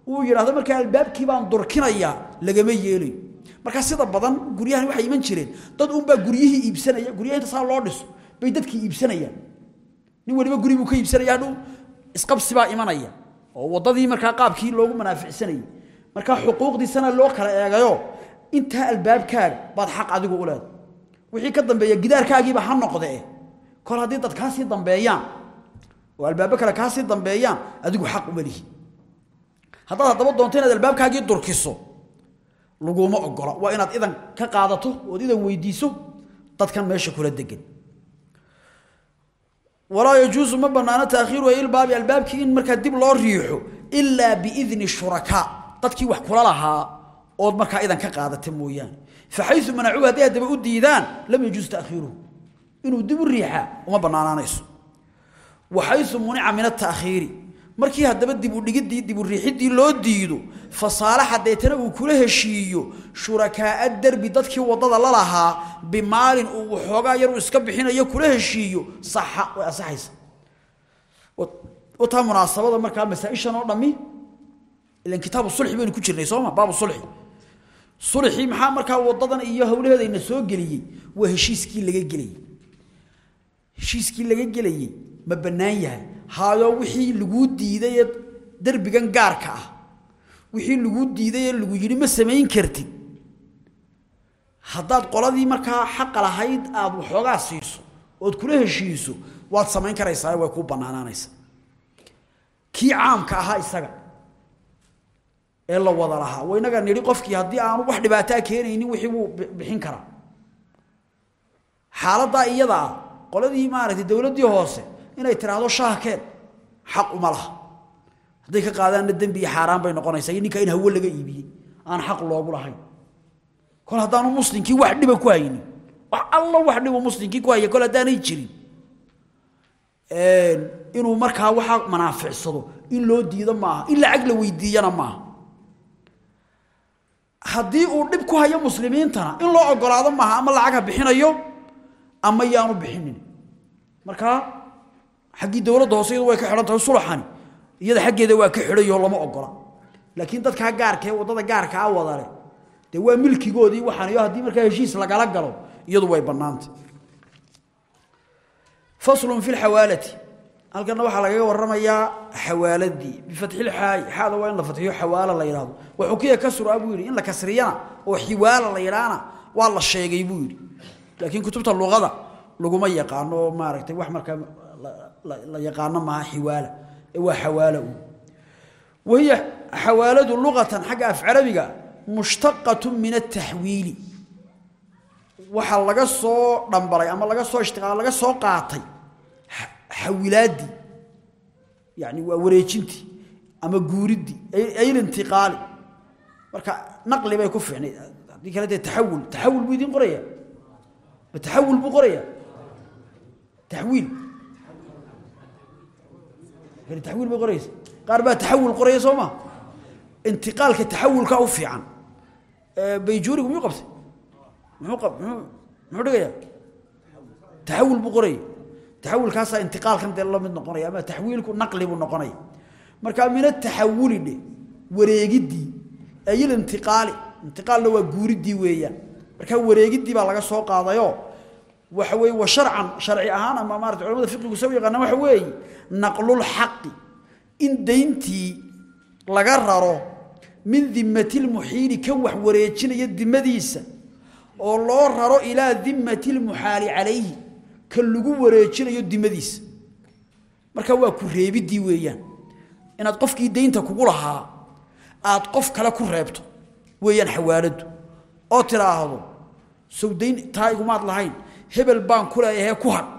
uu yidhaahdo markaa albaabkii baan durkinayaa lagama yeelayo markaa sida badan guryahan waxay iman jireen. Dad uunbaa guryihii iibsanaya guryaha inta loo dhiso bay dadkii iibsanayaan. Nin waliba guri buu ka iibsanaya hadhow isqabsi baa imanaya. Oo waddadii markaa qaabkii loogu manaaficsanayay. Markaa xuquuqdiisana loo kala eegayo intaa albaabkaaga baad xaq adigu u leedahay. Wixii ka dambeeya gidaarkaagiiba ha noqdee. Kol haddii dad kaasii dambeeyaan oo albaabo kale kaasii dambeeyaan adigu xaq uma lihi haddaad haddaba doonto inaad albaabkaagii durkiso laguma ogola waa inaad idan ka qaadato ood idan weydiiso dadkan meesha kula degan walaa yajuusu ma banaano taakhiiruha ilbaabi albaabkii in markaa dib loo riixo ilaa biidni shurakaa dadkii wax kula lahaa ood markaa idan ka qaadata mooyaane. Faxayu manacuuhu hadday haddaba u diidaan lam yajuus taakhiiruhu. Inuu dib u riixaa uma banaanaanayso waxayu munica min ataakhiiri markii haddaba dibudhigidii diburiixidii loo diido fasaalaxa deetana uu kula heshiiyo shurakaaa derbi dadkii waddada la lahaa bimaalin uu waxoogaa yaruu iska bixinayo kula heshiiyo. Saxa way asaxaysa wataa munaasabada markaa masaaishan oo dhami ilan kitaabu sulxi baynu ku jirnay sooma baabu sulxi. Sulxi maxaa markaa wadadan iyo howlaheedayna soo geliyey? Waa heshiiskii laga gelayay heshiiskii laga gelayay ma bannaan yahay haayo wixii laguu diiday ee derbigan gaarka ah. Wixii laguu diiday lagu yidhi ma samayn kartid. Haddaad qoladii markaa xaqa lahayd aada waxoogaa siiso ood kula heshiiso waad samayn karaysaa way kuu bannaanaanaysaa. Kii caamka ahaa isaga ee la wada lahaa wa inaga nidhi qofkii haddii aanu wax dhibaataa keenaynin wixii wuu bixin karaa. Xaaladdaa iyada ah qoladii maaragtay dowladdii hoose inay tidhaahdo shaahkeen xaq uma laha hadday ka qaadaanna dembi iyo xaaraan bay noqonaysaa ninka in hawo laga iibiyey aan xaq loogu lahayn kol haddaanu muslimkii wax dhiba ku haynin wax alla wax dhibo muslimkii ku haya kol haddaanay jirin inuu markaa waxaa manaaficsado in loo diido maaha in lacag la weydiiyana maaha haddii uu dhib ku hayo muslimiintana in loo ogolaado maaha ama lacag ha bixinayo ama yaanu bixinin markaa xaggii dowladda hoose iyadu way ka xidhan tahay sulaxani iyada xaggeeda waa ka xidhayoo lama ogola laakiin dadkaa gaarka ee waddada gaarka a wadale dee waa milkigoodii waxaan iyo haddii markaa heshiis lagala galo iyadu way bannaantay faslun fi lxawaalati halkana waxaa lagaga waramayaa xawaaladii. Bifatxilxaayi xaada waa in la fatxiyo xawaala la yidhahdo waxukiya kasru a buu yidhi in la kasriyana oo xiwaala la yidhaahna waa la sheegay buu laakiin kutubta luqada laguma yaqaano maaragtay wax markaa la yaqaano maaha xiwaala waa xawaala u. Wahiya xawaaladu luqatan xagga af carabiga mushtaqatu min ataxwiili waxaa laga soo dhambalay ama laga soo ishtiqaal laga soo qaatay xawilaadii yani waa wareejintii ama guuridii aylintiqaali marka naqli bay ku fiicnay. Haddii kale dee taxawul taxawul buu idiin qoraya ma buu qoraya taxwiil taxwiil bay qoraysa. Qaar baa taxawul qoraya soo ma? Intiqaalka taxawulka u fiican bayjuurigu miyuu qabtay? Muxuu dhigayaa? Taxawul buu qoraya taxawulkaasaa intiqaalkan dee la mid noqonaya ama taxwiilku naqli buu noqonaya. Marka min ataxawuli dhe wareegiddii ayil intiqaali intiqaalna waa guuriddii weeyaan. Marka wareegiddii baa laga soo qaadayoo waxa weeye wa sharcan sharci ahaan ama maarata culamada fiqigu soo yaqaana waxa weeye naqlulxaqi in dayntii laga raro min dimmati lmuxiili kan wax wareejinaya dimadiisa oo loo raro ilaa dimmati lmuxaali calayhi kan lagu wareejinayo dimadiisa marka waa ku reebiddii weeyaan. Inaad qofkii daynta kugu lahaa aad qof kale ku reebto weeyaan xawaaladdu oo tidhaahdo sow dayn taa igumaad lahayn hebel baan ku leeyahay ku hadh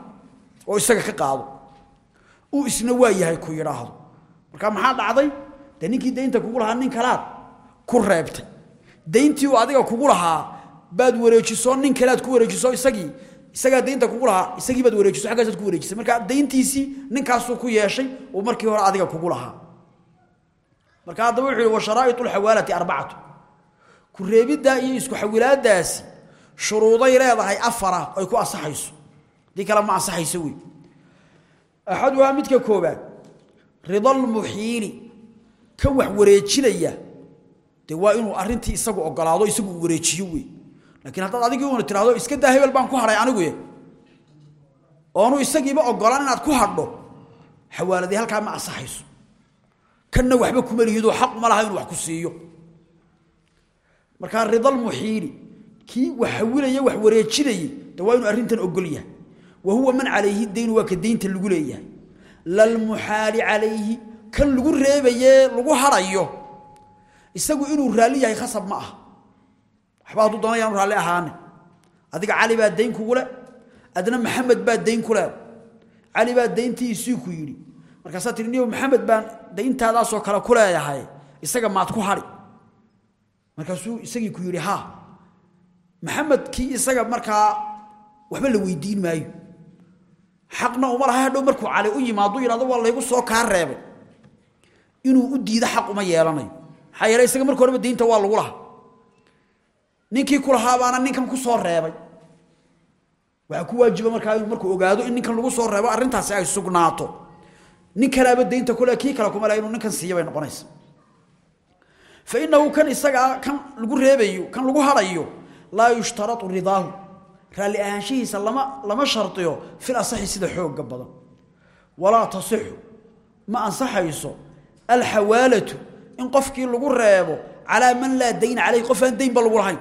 oo isaga ka qaado uu isna waa yahay ku yidhaahdo. Marka maxaa dhacday? Dee ninkii daynta kugu lahaa nin kalaad ku reebtay. Dayntii uu adiga kugu lahaa baad wareejiso nin kalead ku wareejiso isagii. Isagaa daynta kugu lahaa isagii baad wareejiso xaggaasaad ku wareejisay marka dayntiisii ninkaasuu ku yeeshay uu markii hore adiga kugu lahaa. Marka haddaba wuxuu yihi wa lxawaalati arbacatu. Ku reebiddaa iyo isku xawilaadaasi shuruuday leedahay afara ay ku asaxayso. Haddii kale ma asaxayso wey axaduhaa midka koobaad rida lmuxiili kan wax wareejinaya dee waa inuu arrintii isagu ogolaado isagu wareejiyo wey laakiin haddaad adigii una tirahdo iska daa hebel baan ku hadhay aniguye oonu isagiiba ogolaan inaad ku hadho xawaaladii halkaa ma asaxayso kanna waxba kuma lihidoo xaq ma laha inuu wax ku siiyo markaa rida lmuxiili kii wax hawilaya wax wareejinayay de waa wa huwa man calayhi daynu waa ka daynta lagu leeyahay. Lalmuxaali calayhi kan lagu reebayee lagu harayo. Isagu inuu raalli yahay khasab ma ah waxba hadduu doonaya anu raalli ahaane. Adiga cali baa dayn kugu le adna maxamed baa dayn ku leeda cali baa dayntiisii ku yidhi. Markaasaa tihi niyo maxamed baan dayntaadaasoo kale ku leeyahay. Isaga maad ku hadhi markaasuu isagii ku waxba la weydiin maayo xaqna uma laha hadhow markuu cali u yimaado yidhahdo waa laygu soo kaa reebay. Inuu u diido xaq uma yeelanayo maxaa yeele isaga marka horeba daynta waa lagu lahaa. Ninkii ku lahaa baana ninkan ku soo reebay. Waxaa ku waajiba markaa markuu ogaado in ninkan lagu soo reebo arrintaasi ay sugnaato. Nin kalaaba daynta kule kii kale kuma le inuu ninkan siiyo bay noqonaysa. Fainahu kan isagaa kan lagu reebayo kan lagu harayo laa yushtarau ridaahu raalli ahaanshihiisa lama lama shardiyo fil asaxi sida xoogga badan. Walaa tasixu ma ansaxayso alxawaalatu in qofkii lagu reebo calaa man laa dayna caleyh qof aan daynba lagu lahayn.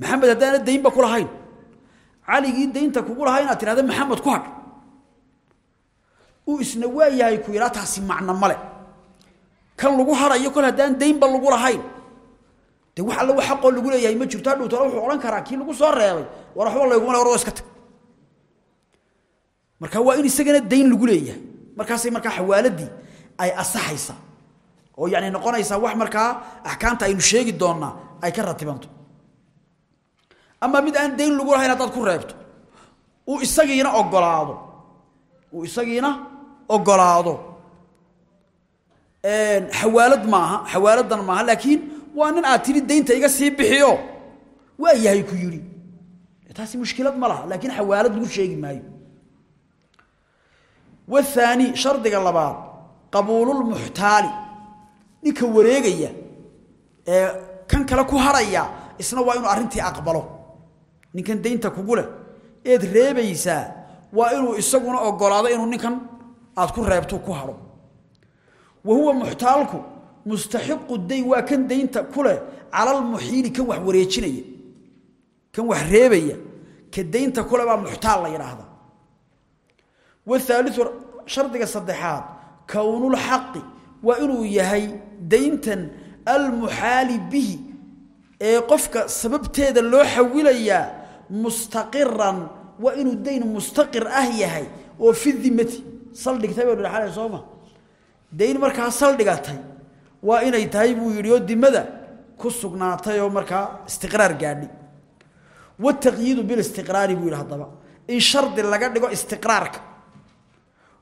Maxamed haddaana daynba ku lahayn. Caligii daynta kugu lahaa inaad tidhahda maxamed ku hadh uu isna waa yahay ku yidhaa taasi macno male kan lagu hadhayo kol haddaan daynba lagu lahayn de wax alla wax xaqoo lagu leeyahay ma jirto hadhowta wuxuu odhan karaa kii lagu soo reebay. War waxba layguma le war iska tag. Marka waa in isagana dayn lagu leeyahay. Markaasay markaa xawaaladii ay asaxaysaa oo yani noqonaysaa wax markaa axkaamta aynu sheegi doonnaa ay ka ratibanto. Ama mid aan dayn lagu lahayn haddaad ku reebto. Uu isagiina ogolaado uu isagiina ogolaado xawaalad maaha xawaaladan maaha laakiin waa nin aad tidhi daynta iga sii bixiyo. Waa yahay ku yidhi. Taasi mushkilad ma laha laakiin xawaalad lagu sheegi maayo. Wahaani shardiga labaad qabuululmuxtaali ninka wareegaya ee kan kale ku haraya isna waa inuu arrintii aqbalo. Ninkan daynta kugu leh eed reebaysaa waa inuu isaguna ogolaado inuu ninkan aad ku reebto ku haro. Wa huwa muxtaalku mustaxiqu dayn waa kan daynta ku leh cala almuxiili kan wax wareejinaya kan wax reebaya ka daynta kule baa muxtaal la yidhaahdaa wahaaliu shardiga saddexaad kownulxaqi waa inuu yahay dayntan almuxaali bihi ee qofka sababteeda loo xawilayaa mustaqiran waa inuu dayn mustaqir ah yahay oo fi dimati saldhigtay baynu dhaxalay sooma dayn markaa saldhigatay waa inay tahay buu yidhi oo dimada ku sugnaatay oo markaa istiqraar gaadhi. Wataqyiidu bilistiqraari buu yidhi in shardi laga dhigo istiqraarka.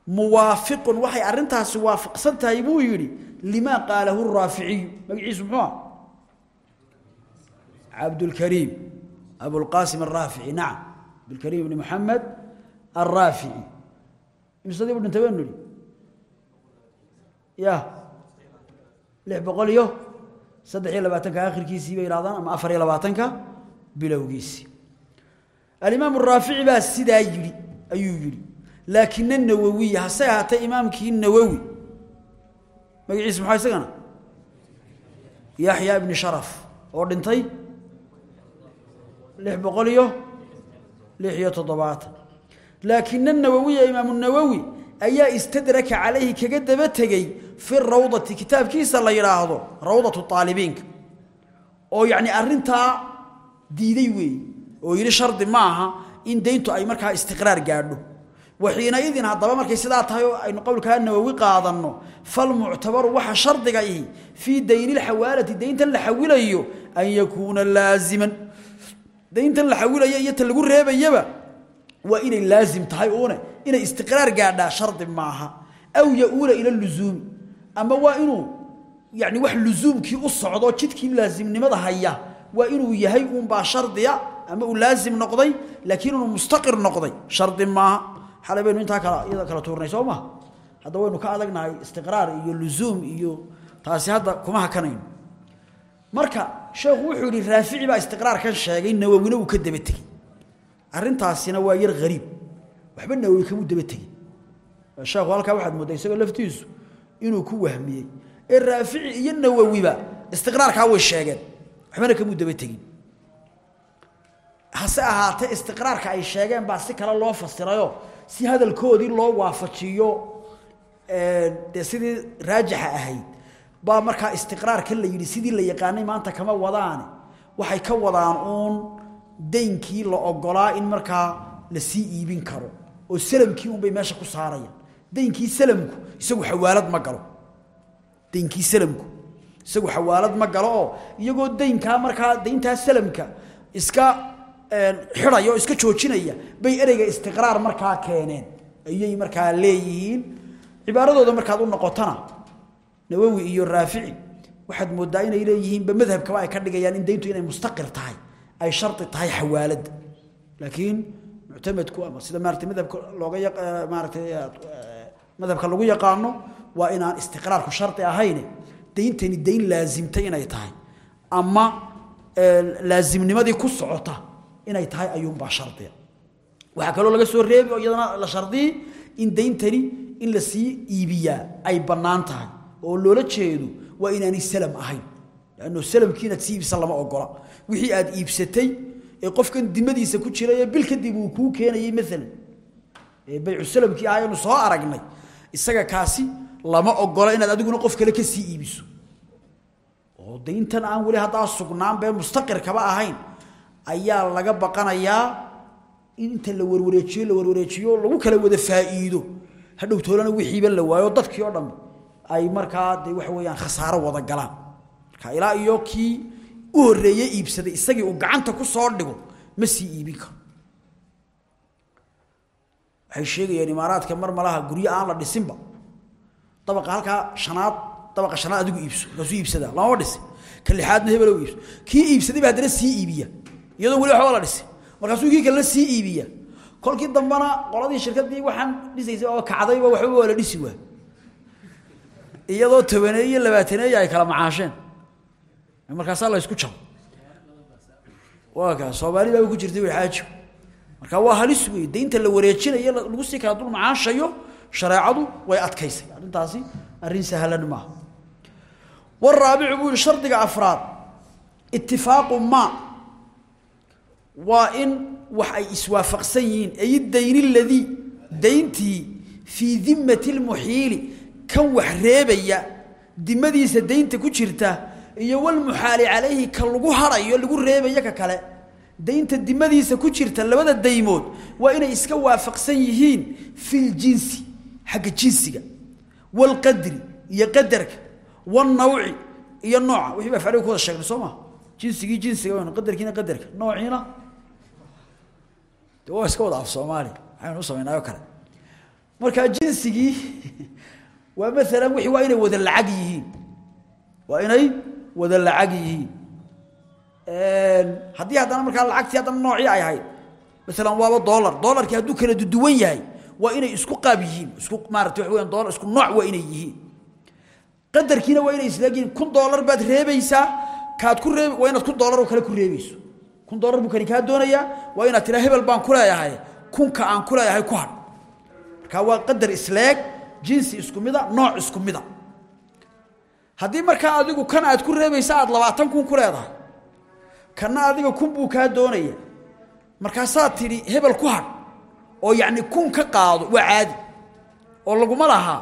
Muwaafiqun waxay arrintaasi waafaqsan tahay buu yidhi limaa qaalahu raaficiyu. Magaciisu muxuu ah? Cabdulkariim abulqaasim araafici nacam cabdulkariim ibni moxamed araafici imsadii bu dhintay baynu idhi ya lix saddex iyo labaatanka akhirkiisii bay yidhahdaan ama afar iyo labaatanka bilowgiisii. Alimaam raafici baa sidaa yidhi ayuu yidhi laakina nawowiya hase ahaatee imaamkii nawowi? Magaciisa maxaa isagana? Yaxya ibni sharaf oo dhintay lix boqol iyo lix iyo toddobaatan laakina nawowiya imaamu nawowi ayaa istadraka calayhi kaga daba tegey fi rawdati kitaabkiisa la yidhaahdo rawdatu aalibiinka oo yacni arrintaa diiday weeye oo yidhi shardi ma aha in dayntu ay markaa istiqraar gaadho. Waxiinaidin haddaba markay sidaa tahay oo aynu qowlkaa nawowi qaadanno falmuctabaru waxa shardiga ihi fii dayni lxawaalati dayntan la xawilayo an yakuuna laaziman. Dayntan la xawilayo iyo ta lagu reebayaba waa inay laazim tahay uune inay istiqraar gaadhaa shardi maaha aw ya-uula ila luzuumi ama waa inuu yani wax luzuumkii u socdo jidkii laazimnimada haya waa inuu yahay uunbaa shardiya ama uu laazim noqday laakiin inuu mustaqir noqday. Shardi maaha. Xalay baynu intaa kala iyada kala tuurnay soo maha hadda waynu ka adagnahay istiqraar iyo luzuum iyo taasi hadda kuma hakanayno marka sheekhu wuxuu yidhi raafici baa istiqraarkan sheegay nawowina uu ka daba tegey arrintaasina waa yar hariib waxba nawowi kamuu daba tegey sheekhu halkaa waxaad mooddaa isagoo laftiisu inuu ku wahmiyey. Ee raafici iyo nawowiba istiqraarkaa way sheegeen. Waxbana kamuu daba tegin. Hase ahaatee istiqraarka ay sheegeen baa si kale loo fasirayo si hadalkoodii loo waafajiyo dee sidii raajixa ahayd. Baa markaa istiqraarka la yidhi sidii la yaqaanay maanta kama wadaane. Waxay ka wadaan uun daynkii la ogolaa in markaa la sii iibin karo oo salamkii unbay meesha ku saarayaan daynkii salamku isagu xawaalad ma galo. Daynkii salamku isagu xawaalad ma galo oo iyagoo daynkaa markaa dayntaa salamka iska xidhaya oo iska joojinaya bay ereyga istiqraar markaa keeneen. Ayay markaa leeyihiin. Cibaaradooda markaad u noqotona nawowi iyo raafici waxaad moodaa inay leeyihiinba madhabkaba ay ka dhigayaan in dayntu inay mustaqir tahay ay shardi tahay xawaaladda laakiin muctamadku ama sida maarata madhabka looga maaratay madhabka lagu yaqaano waa inaan istiqraarku shardi ahayne dayntani dayn laazimtay inay tahay. Ama laazimnimadii ku socota inay tahay ayuunbaa shardiya waxaa kaloo laga soo reebi oo iyadana la shardiyey in dayntani in la sii iibiyaa ay bannaan tahay. Oo loola jeedo waa inaanay salam ahayn. Lanno salamkii sii iibsan lama ogola. Wixii aad iibsatay ee qofkan dimadiisa ku jira ee bil kadib uu kuu keenayey maalan baycu salamkii ah aynu soo aragnay isaga kaasi lama ogola inaad adiguna qof kale ka sii iibiso. Oo dayntan aan weli haddaa sugnaan bee mustaqirkaba ahayn ayaa laga baqanayaa in inta la warwareejiyo la warwareejiyo lagu kala wada faa'iido. Hadhow toolana wixiiba la waayo dadkii oo dhan ay markaa dee waxa weeyaan khasaaro wada galaan. Marka ilaa iyo kii u horreeyey iibsaday isagii uu gacanta ku soo dhigo ma sii iibin karo waxay sheegayaan imaaraadka mar malaha guryo aan la dhisinba. Dabaqa halkaa shanaad dabaqa shanaad adigu iibso markaasuu iibsadaa lamama dhisin. Ka lixaadna hebel iibso. Kii iibsaday baa haddana sii iibiya. Iyadoo weli waxba la dhisin. Markaasuu kii kalena sii iibiya. Kolkii dambana qoladii shirkadii waxaan dhisaysay oo kacdayba waxba waa dhisi waa. Iyadoo tobaneeye iyo labaataneye ay kala macaasheen. Markaasaa la isku jabo waa kaa soomaali baaba ku jirtay wi xaaji marka waa halis wey daynta la wareejinayo lagu sii kala dul macaashayo shareecadu way adkaysay. Arrintaasi arrin sahlan maaha waraabicu buu shardiga afraad itifaaqu ma waa in wax ay iswaafaqsan yihiin. Ay dayni ladii dayntii fii dimmati lmuxiili kan wax reebaya dimadiisa daynta ku jirta iyo walmuxaali calayhi ka lagu harayo lagu reebaya ka kale daynta dimadiisa ku jirta labada daymood waa inay iska waafaqsan yihiin filjinsi xagga jinsiga walqadri iyo qadarka walnawci iyo nooca. Wixii baa facliga ku sheegnay soo maa jinsigii jinsiga waynu qadarkiina qadarka noociina waa iska wada af soomaali maxaynu u samaynaayoo kale. Markaa jinsigii <laughs> waa maalan wixii waa inay wada lacag yihiin. Waa inay wada lacag yihiin haddii haddana markaa lacagtii haddana noocii ay ahayd. Maalan waaba dolar dolarkii hadduu kala duwan yahay waa inay isku qaab isku maarata waxa weyan dolar isku nooc waa inay yihiin. Qadarkiina waa inay islaagyihiin kun dolar baad reebaysaa kaad ku reebi waa inaad kun dolar oo kale ku reebayso. Kun dolar buu kani kaa doonayaa waa inaad tiraa hebel baan ku leeyahay. Kunka aan ku leeyahay ku hadh markaa waa qadar isleeg jinsi isku mida nooc isku mida. Haddii markaa adigu kan aad ku reebaysa aad labaatan kun ku leedahay kanna adiga kun buu kaa doonaya. Markaasaad tidhi hebel ku hadh oo yacni kun ka qaado waa caadi. Oo laguma lahaa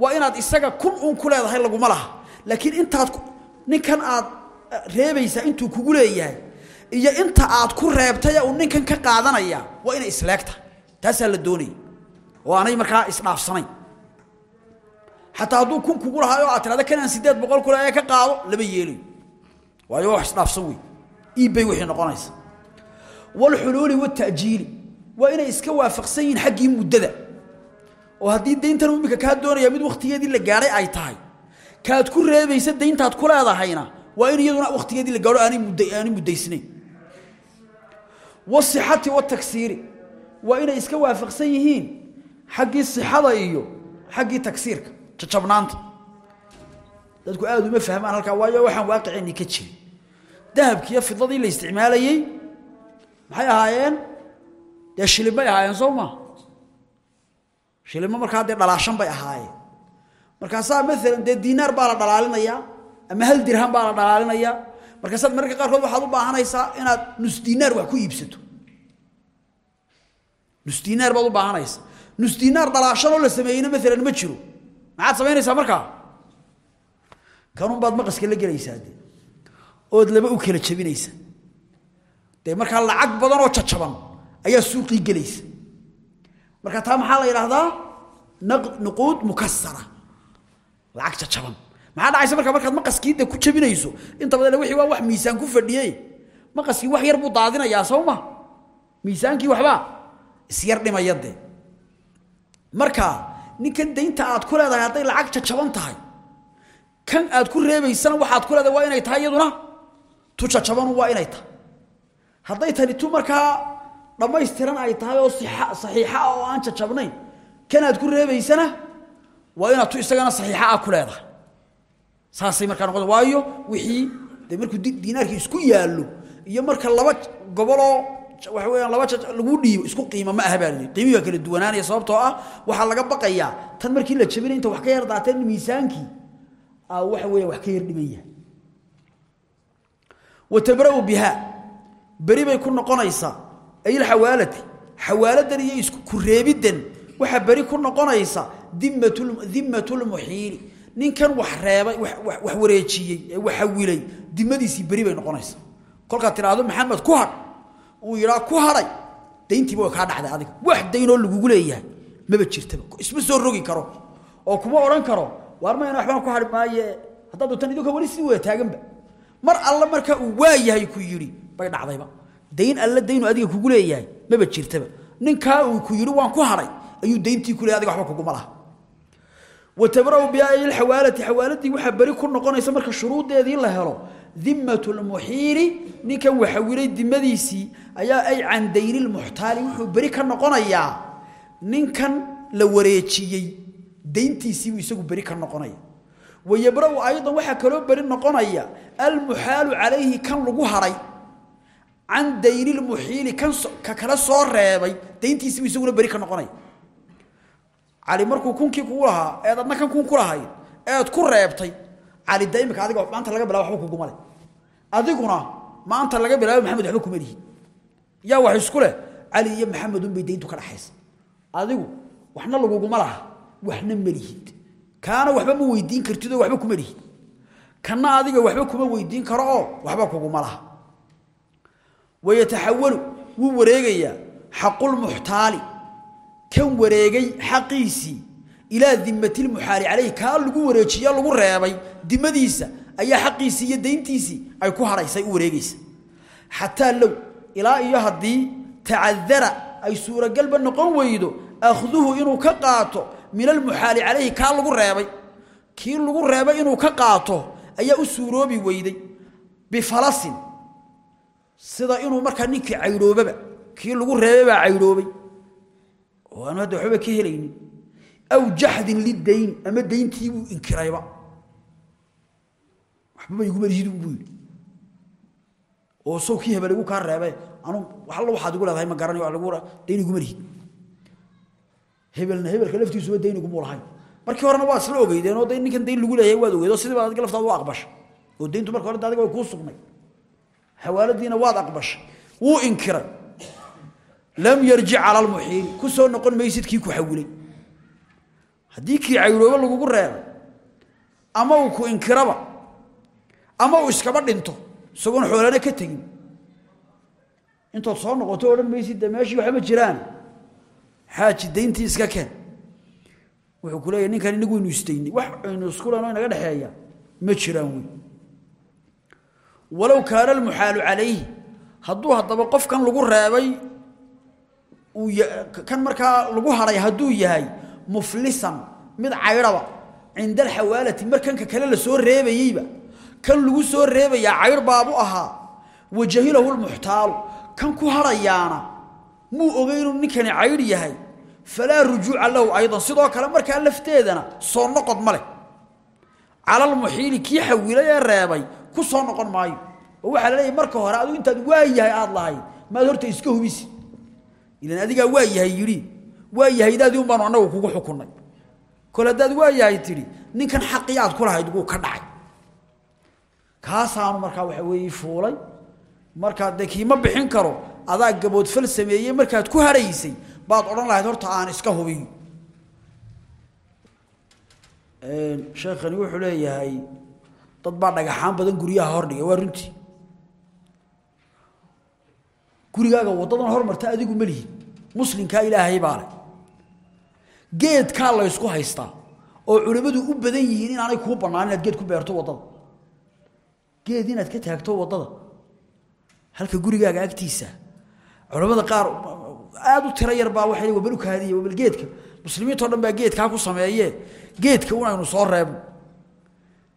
waa inaad isaga kun uun ku leedahay laguma laha. Laakiin intaad ninkan aad reebaysaa intuu kugu leeyahay iyo inta aad ku reebtay uu ninkan ka qaadanaya waa inay isleegtahay taasaa la doonaya oo aanay markaa isdhaafsanayn xataa hadduu kun kugu lahaa oo aad tirahda kanaan sideed boqol kule ee ka qaado lama yeelayo waayo waa wax isdhaafsan wey iibbay wixii noqonaysa. Walxuluuli watajiili waa inay iska waafaqsan yihiin xaggii muddada. Oo haddii dayntan imika kaa doonaya mid wakhtigeedii la gaadhay ay tahay. Kaad ku reebaysa dayntaad ku leedahayna waa in iyaduna wakhtigeedii la gaadho aanay mudda aanay muddaysnayn. Wasixati wataksiiri waa inay iska waafaqsan yihiin xaggii sixada iyo xaggii tagsiirka jajabnaanta. Dadku aad uma fahmaan halkaa waayo waxaan waaqiceenni ka jirin dahabkiiyo fidadii la isticmaalayey? Maxay ahaayeen? Dee shilin bay ahaayeen soo maa shilimo markaa dee dhalaashan bay ahaayeen. Markaasaa maalan dee diinaar baa la dhalaalinayaa ama hal dirham baa la dhalaalinayaa markaasaad mararka qaarkood waxaad u baahanaysaa inaad nus diinaar wax ku iibsato. Nus diinaar baad u baahanaysaa. Nus diinaar dhalaashanoo la sameeyeyna maalan ma jiro. Maxaad samaynaysaa markaa? Kanun baad maqaska la gelaysaa dee ood laba u kala jabinaysa. Dee markaa lacag badan oo jajaban ayaa suuqii gelaysa. Marka taa maxaa la yidhaahdaa? Nuquud mukasara lacag jajaban. Maxaa dhacaysa marka markaad maqaskii de ku jabinayso? Inta badan wixii waa wax miisaan ku fadhiyey. Maqaskii wax yar buu daadinayaa soo miisaankii waxbaa isyar dhimaya dee. Marka ninkan daynta aad ku leedahay hadday lacag jajaban tahay kan aad ku reebaysana waxaad ku leedahay waa inay tahay iyaduna tu jajabanu waa inay tahay hadday tani tu markaa dhammaystiran ay tahay oo saxiixa oo aan jajabnayn kan aad ku reebaysana waa inaad tu isagana saxiixa ah ku leedahay saasay markaa noqon waayo wixii markuu diinaarkii isku yaallo iyo marka laba goboloo waxa weeyaan laba jaj lagu dhiibo isku qiimo ma aha baa leeyahay qiimiga kala duwanaanaya sababtoo ah waxa laga baqayaa tan markii la jabinay inta wax ka yar daateen miisaankii aa waxa weeyaan wax ka yar dhiman yahay watabra'u biha. Bari bay ku noqonaysaa. Ay xawaalati xawaaladan iyo isku ku reebidan waxa bari ku noqonaysa dimmatul dimmatul muhiil ninkan wax reebay wax wareejiyay ee waxa wilay dimadiisi bari bay noqonaysaa. Kolka tiraado maxamed ku had uu yiraa ku haray deyntiiba way ka dhacday adiga. Wax deyn oo lagu leeyahay. Maba jirtaba. Isma soo rogi karo. Oo kuma oran karo war ma ina waxbaan ku hari maaye. Haddaad idinka wali si wada mar alla marka uu waayahay ku yidhi bay dhacdayba. Dayn alla daynu adiga kugu leeyahay maba jirtaba. Ninkaa uu ku yidhi waan ku haray. Ayuu dayntii ku leey adiga waba kuguma laha. Watabrau biayi xawaalati xawaaladii waxaa beri ku noqonaysa marka shuruudeedii la helo. Dimmatu lmuxiiri ninkan waxawilay dimadiisii ayaa ay can dayni lmuxtaali wuxuu beri ka noqonayaa. Ninkan la wareejiyey dayntiisiibuu isagu beri ka noqonaya. ويبرو أيضا وحا كلو برن قنايا المحال عليه كان لغو هري عن دير المحيل كان ككلا سو ريباي دينتي سمي سوغنا بري كن قناي علي مركو كونكي كولها ايد ادنا كان كون كولهاي ايد كو ريبتي علي دايمك ادغه ما أنت لغا بلا وحو كو غمالي ادغونا ما أنت لغا بلا محمد وحو كو مليه يا وحي اسكله علي يا محمد بيدينتو كدحيس ادغو وحنا لغو غمالها وحنا مليهيد. Kaana waxba ma weydiin kartid oo waxba kuma lihid kana adiga waxba kuma weydiin karo oo waxba kuguma laha. Wayataxawalu wuu wareegayaa xaqul muxtaali. Kan wareegay xaqiisi ila dhimmatil muhari alayhi ka lagu wareejiyo lagu reebay dimadiisa ayaa xaqiisi iyo deyntiisi ay ku haraysay u wareegaysa. Hatta law ila iyo haddii ta'adhara ay suura galba noqon weydo akhduhu inuu ka qaato min almuxaali alayhi ka lagu reebay. Kii lagu reebay inuu ka qaato ayaa u suuroobi weyday bifalasin. Sida inuu markaa ninkii caydhoobaba kii lagu reebay baa caydhoobay oo aanu hadda waxbaba aw jaxdin lidayni ama dayntiibuu inkirayba. Waxbaba igumalihid buu yidhi. Oo sow kii hebel igu kaa reebe anu waxalla waxaad igu leedahay ma garanayo waa lagu dayn igumalihid hebelna hebelka laftiisuba daynigumuu lahayn. Markii horena waa isla ogeydeenoo de ninkan dayn lagu leeyahay waad ogeed oo sidii baad laftaada u aqbashay oo dayntu marka hore de way kuu sugnay. Hawaaladiina waad aqbashay wuu inkiray. Lam yarjic cala lmuxiili ku soo noqon maysid ku xawilay haddii kii cayroobe lagugu reebay ama uu ku inkiraba ama uu iskaba dhinto isagoon xoolana ka tegin. Intood soo noqoto odhan maysid de meeshii jiraan xaaji deyntii iska keen. Wuxuu ku leeyahay ninkan inagu inuu isteeyay wax aynu isku inaga dhaxeeya ma jiraan wi walaw kaana al muhalu alayhi haduu hadaba qofkan lagu reebay kan markaa lagu haray haduu yahay muflisan mid cayraba inda alhawalati markanka kale la soo reebayayba kan lagu soo reebaya cayr baabu ahaa. Wajahilahu almuhtaal kan ku harayaana muu ogeyn ninkani cayr yahay. Fala rujuuca lahu aydan. Sidoo kale markaa lafteedana soo noqod male ala almuhiil ki xawilay reebay ku soo noqon maayo. Oo waxa la leeyahay marka hore adu intaad waayahay aad lahayd ma horta iska hubisi ilan adiga waa yahay yiri waa yahay daadii umbaan anagu kugu xukunay kala dad waa yahay tiri ninkan xaqiyaad ku lahayd uu ka dhacay. Kaasaanu markaa waxa weeyii fuulay. Markaa de kiima bixin karo adaa gabood fal sameeyey markaad ku haraysay baad odhan lahayd horta aan iska hubiyo sheekhani wuxuu leeyahay dad baa dhagaxaan badan guryaha hordhigay waa runtii. Gurigaaga wadadan hormarta adigu ma lihid muslimka ilaahay baa leh. Geedkaa la ysku haystaa oo culimmadu u badan yihiin inaanay kuu bannaan inaad geed ku beerto waddada. Geed inaad ka taagto waddada. Halka gurigaaga agtiisa culimmada qaar aada u tiro yar baa waxay wabalukaadiya wabal geedka. Muslimiintao dhan baa geedkaa ku sameeyee geedka unaynu soo reebno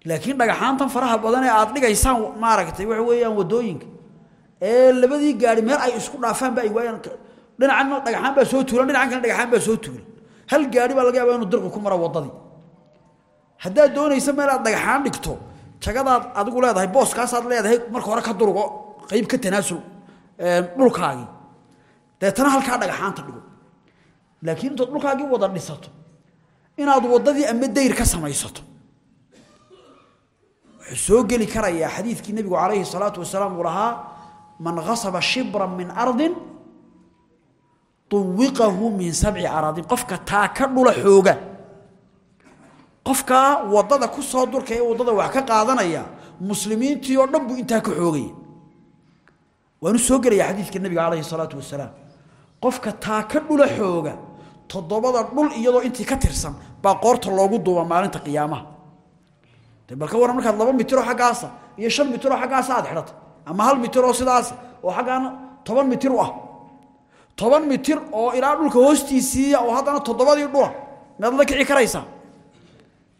laakiin dhagaxaantan faraha badan ee aad dhigaysaan maaragtay waxa weeyaan waddooyinka ee labadii gaari meel ay isku dhaafaan baa ay waayaan dhinacan dhagaxaan baa soo tuulan dhinacan kale dhagaxaan baa soo tuulan hal gaari baa laga yaabaa inuu dirqi ku maro wadadii haddaad doonaysa meel aad dhagaxaan dhigto jagadaad adigu leedahay booskaasaad leedahay marka hore ka durgo qayb ka tanaasul dhulkaagii deetana halkaa dhagaxaanta dhigo. Laakiin intaad dhulkaagii wada dhisato inaad waddadii ama dayr ka samaysato wuxuu soo geli karayaa xadiidkii nebigu calayhi salaatu wasalaam uu lahaa man khasaba shibran min ardin uwiqahu min sabci araadin. Qofka taa ka dhula xooga. Qofkaa waddada ku soo durka ee waddada wax ka qaadanaya muslimiintii oo dhan buu intaa ka xoogaya. Waanu soo gelaya xadiidka nebiga calayhi salaatu wasalaam qofka taa ka dhula xooga toddobada dhul iyadoo intii ka tirsan baa qoorta loogu duuba maalinta qiyaamaha. De balka waran markaad laba mitiroo xaggaasa iyo shan mitiroo xaggaasa aad xidhato ama hal mitiroo sidaasa oo xaggaana toban mitir u ah. Toban mitir oo ilaa dhulka hoostiisiiya oo haddana toddobadii dhula mead la kici karaysaa.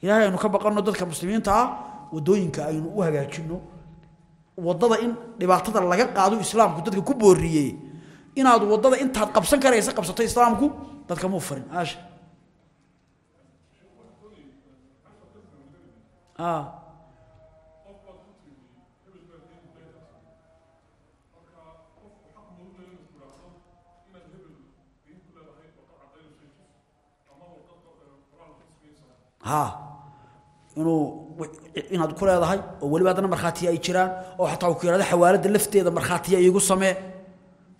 Ilaahay aynu ka baqanno dadka muslimiinta ah waddooyinka aynu u hagaajinno waddada in dhibaatada laga qaado islaamku dadka ku booriyey inaad waddada intaad qabsan karaysa qabsato islaamku dadka muu farin aasha. Ha inuu inaad ku leedahay oo weliba haddana markhaatiya ay jiraan oo xataa uu ku yidhahdo xawaaladda lafteeda markhaatiya iigu samee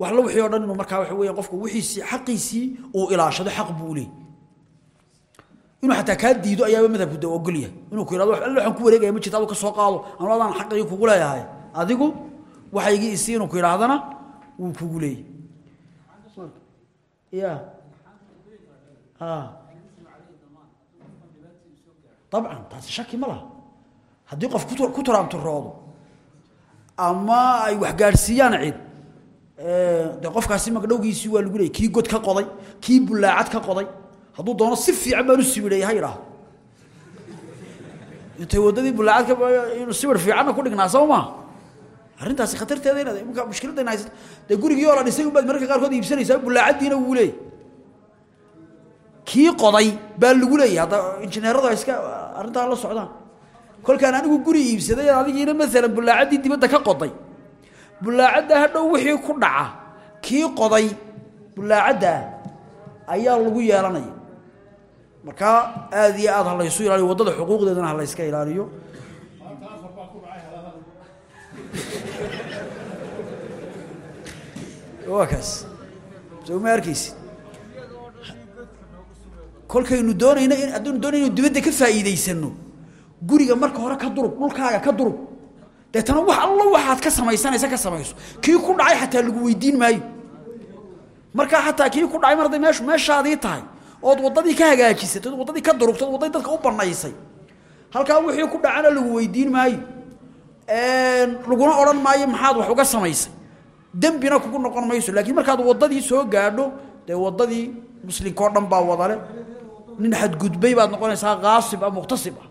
wax la wixii o dhan inuu markaa waxa weya qofku wixiisii xaqiisii uu ilaashado xaq buu inuu xataa kaa diido ayaaba madhabku de ogol yahay. Inuu ku alle waxaan ku wareegaya ma jirta ka soo qaado. Anu adaan xaqigii kugu leeyahay. Adigu waxaygii isii inuu ku yidhaahdana wuu kugu leeyay ya abcan taasi shaki ma laha. Qof ku turaamturoodo ama ay wax gaadhsiiyaan cid de qofkaasi magdhowgiisii waa lagu leeyay kii god ka qoday kii bulaacad ka qoday hadduu doono si fiican baan u sibireeyay ha yidhaahdo. Intay waddadii bulaacad inu sibir fiicanna ku dhignaa soo maa arrintaasi khatarteeda inaad imka mushkiladayna haysata dee gurigii oo la dhisay unbaad mararka qaarkood iibsanaysaa bulaacaddiina wuu leeyay. Kii qoday baa lagu leeyahay hadda injineeradu ay iska arrintaa la socdaan. Kolkaan anigu guri iibsaday adigiina maalan bulaacaddii dibadda ka qoday bulaacadda hadhow wixii ku dhaca. Kii qoday bulaacadda ayaa lagu yeelanaya markaa aada iyo aad ha laysu ilaaliyo waddada xuquuqdeedana ha layska ilaaliyo. Waa kaas. Soo ma arkaysid kolkaynu doonayno in haddaynu doonayno dibadda ka faa'iidaysano guriga marka hore ka durub dhulkaaga ka durub deetana wax allo waxaad ka samaysanaysa ka samayso. Kii ku dhacay xataa lagu weydiin maayo. Markaa xataa kii ku dhacay mar meeshu meeshaadii tahay ood waddadii ka hagaajisatay ood waddadii ka durubtay ood waddadii dadka u bannaysay halkaa wixii ku dhacana lagu weydiin maayo. Laguna odhan maayo maxaad wax uga samaysay. Dembina kugu noqon mayso laakiin markaad waddadii soo gaadho dee waddadii muslimka oo dhan baa wadale. Nin xadgudbay baad noqonaysaa kaasib ah muqtasib ah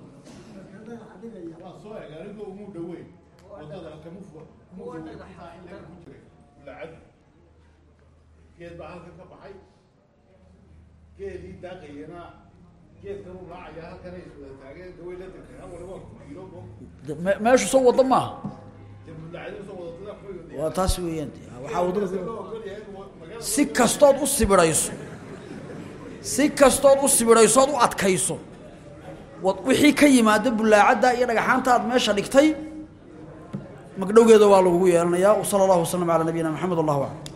geed baa halkan ka baxay. Geedii daaqayana geedkan u raacaya halkan ay iswada taageen daway la Me- meeshu soo waddo maaha waa taas weeyaan waxaa magaalada si kastood u sibirayso si kastood u sibirayso ood u adkayso wad- wixii ka yimaada bulaacadda iyo dhagaxaanta aad meesha dhigtay magdhowgeeda waa lagugu yeelanayaa. Wasala allahu wasalam calaa nabiyina maxamed wallahu aclam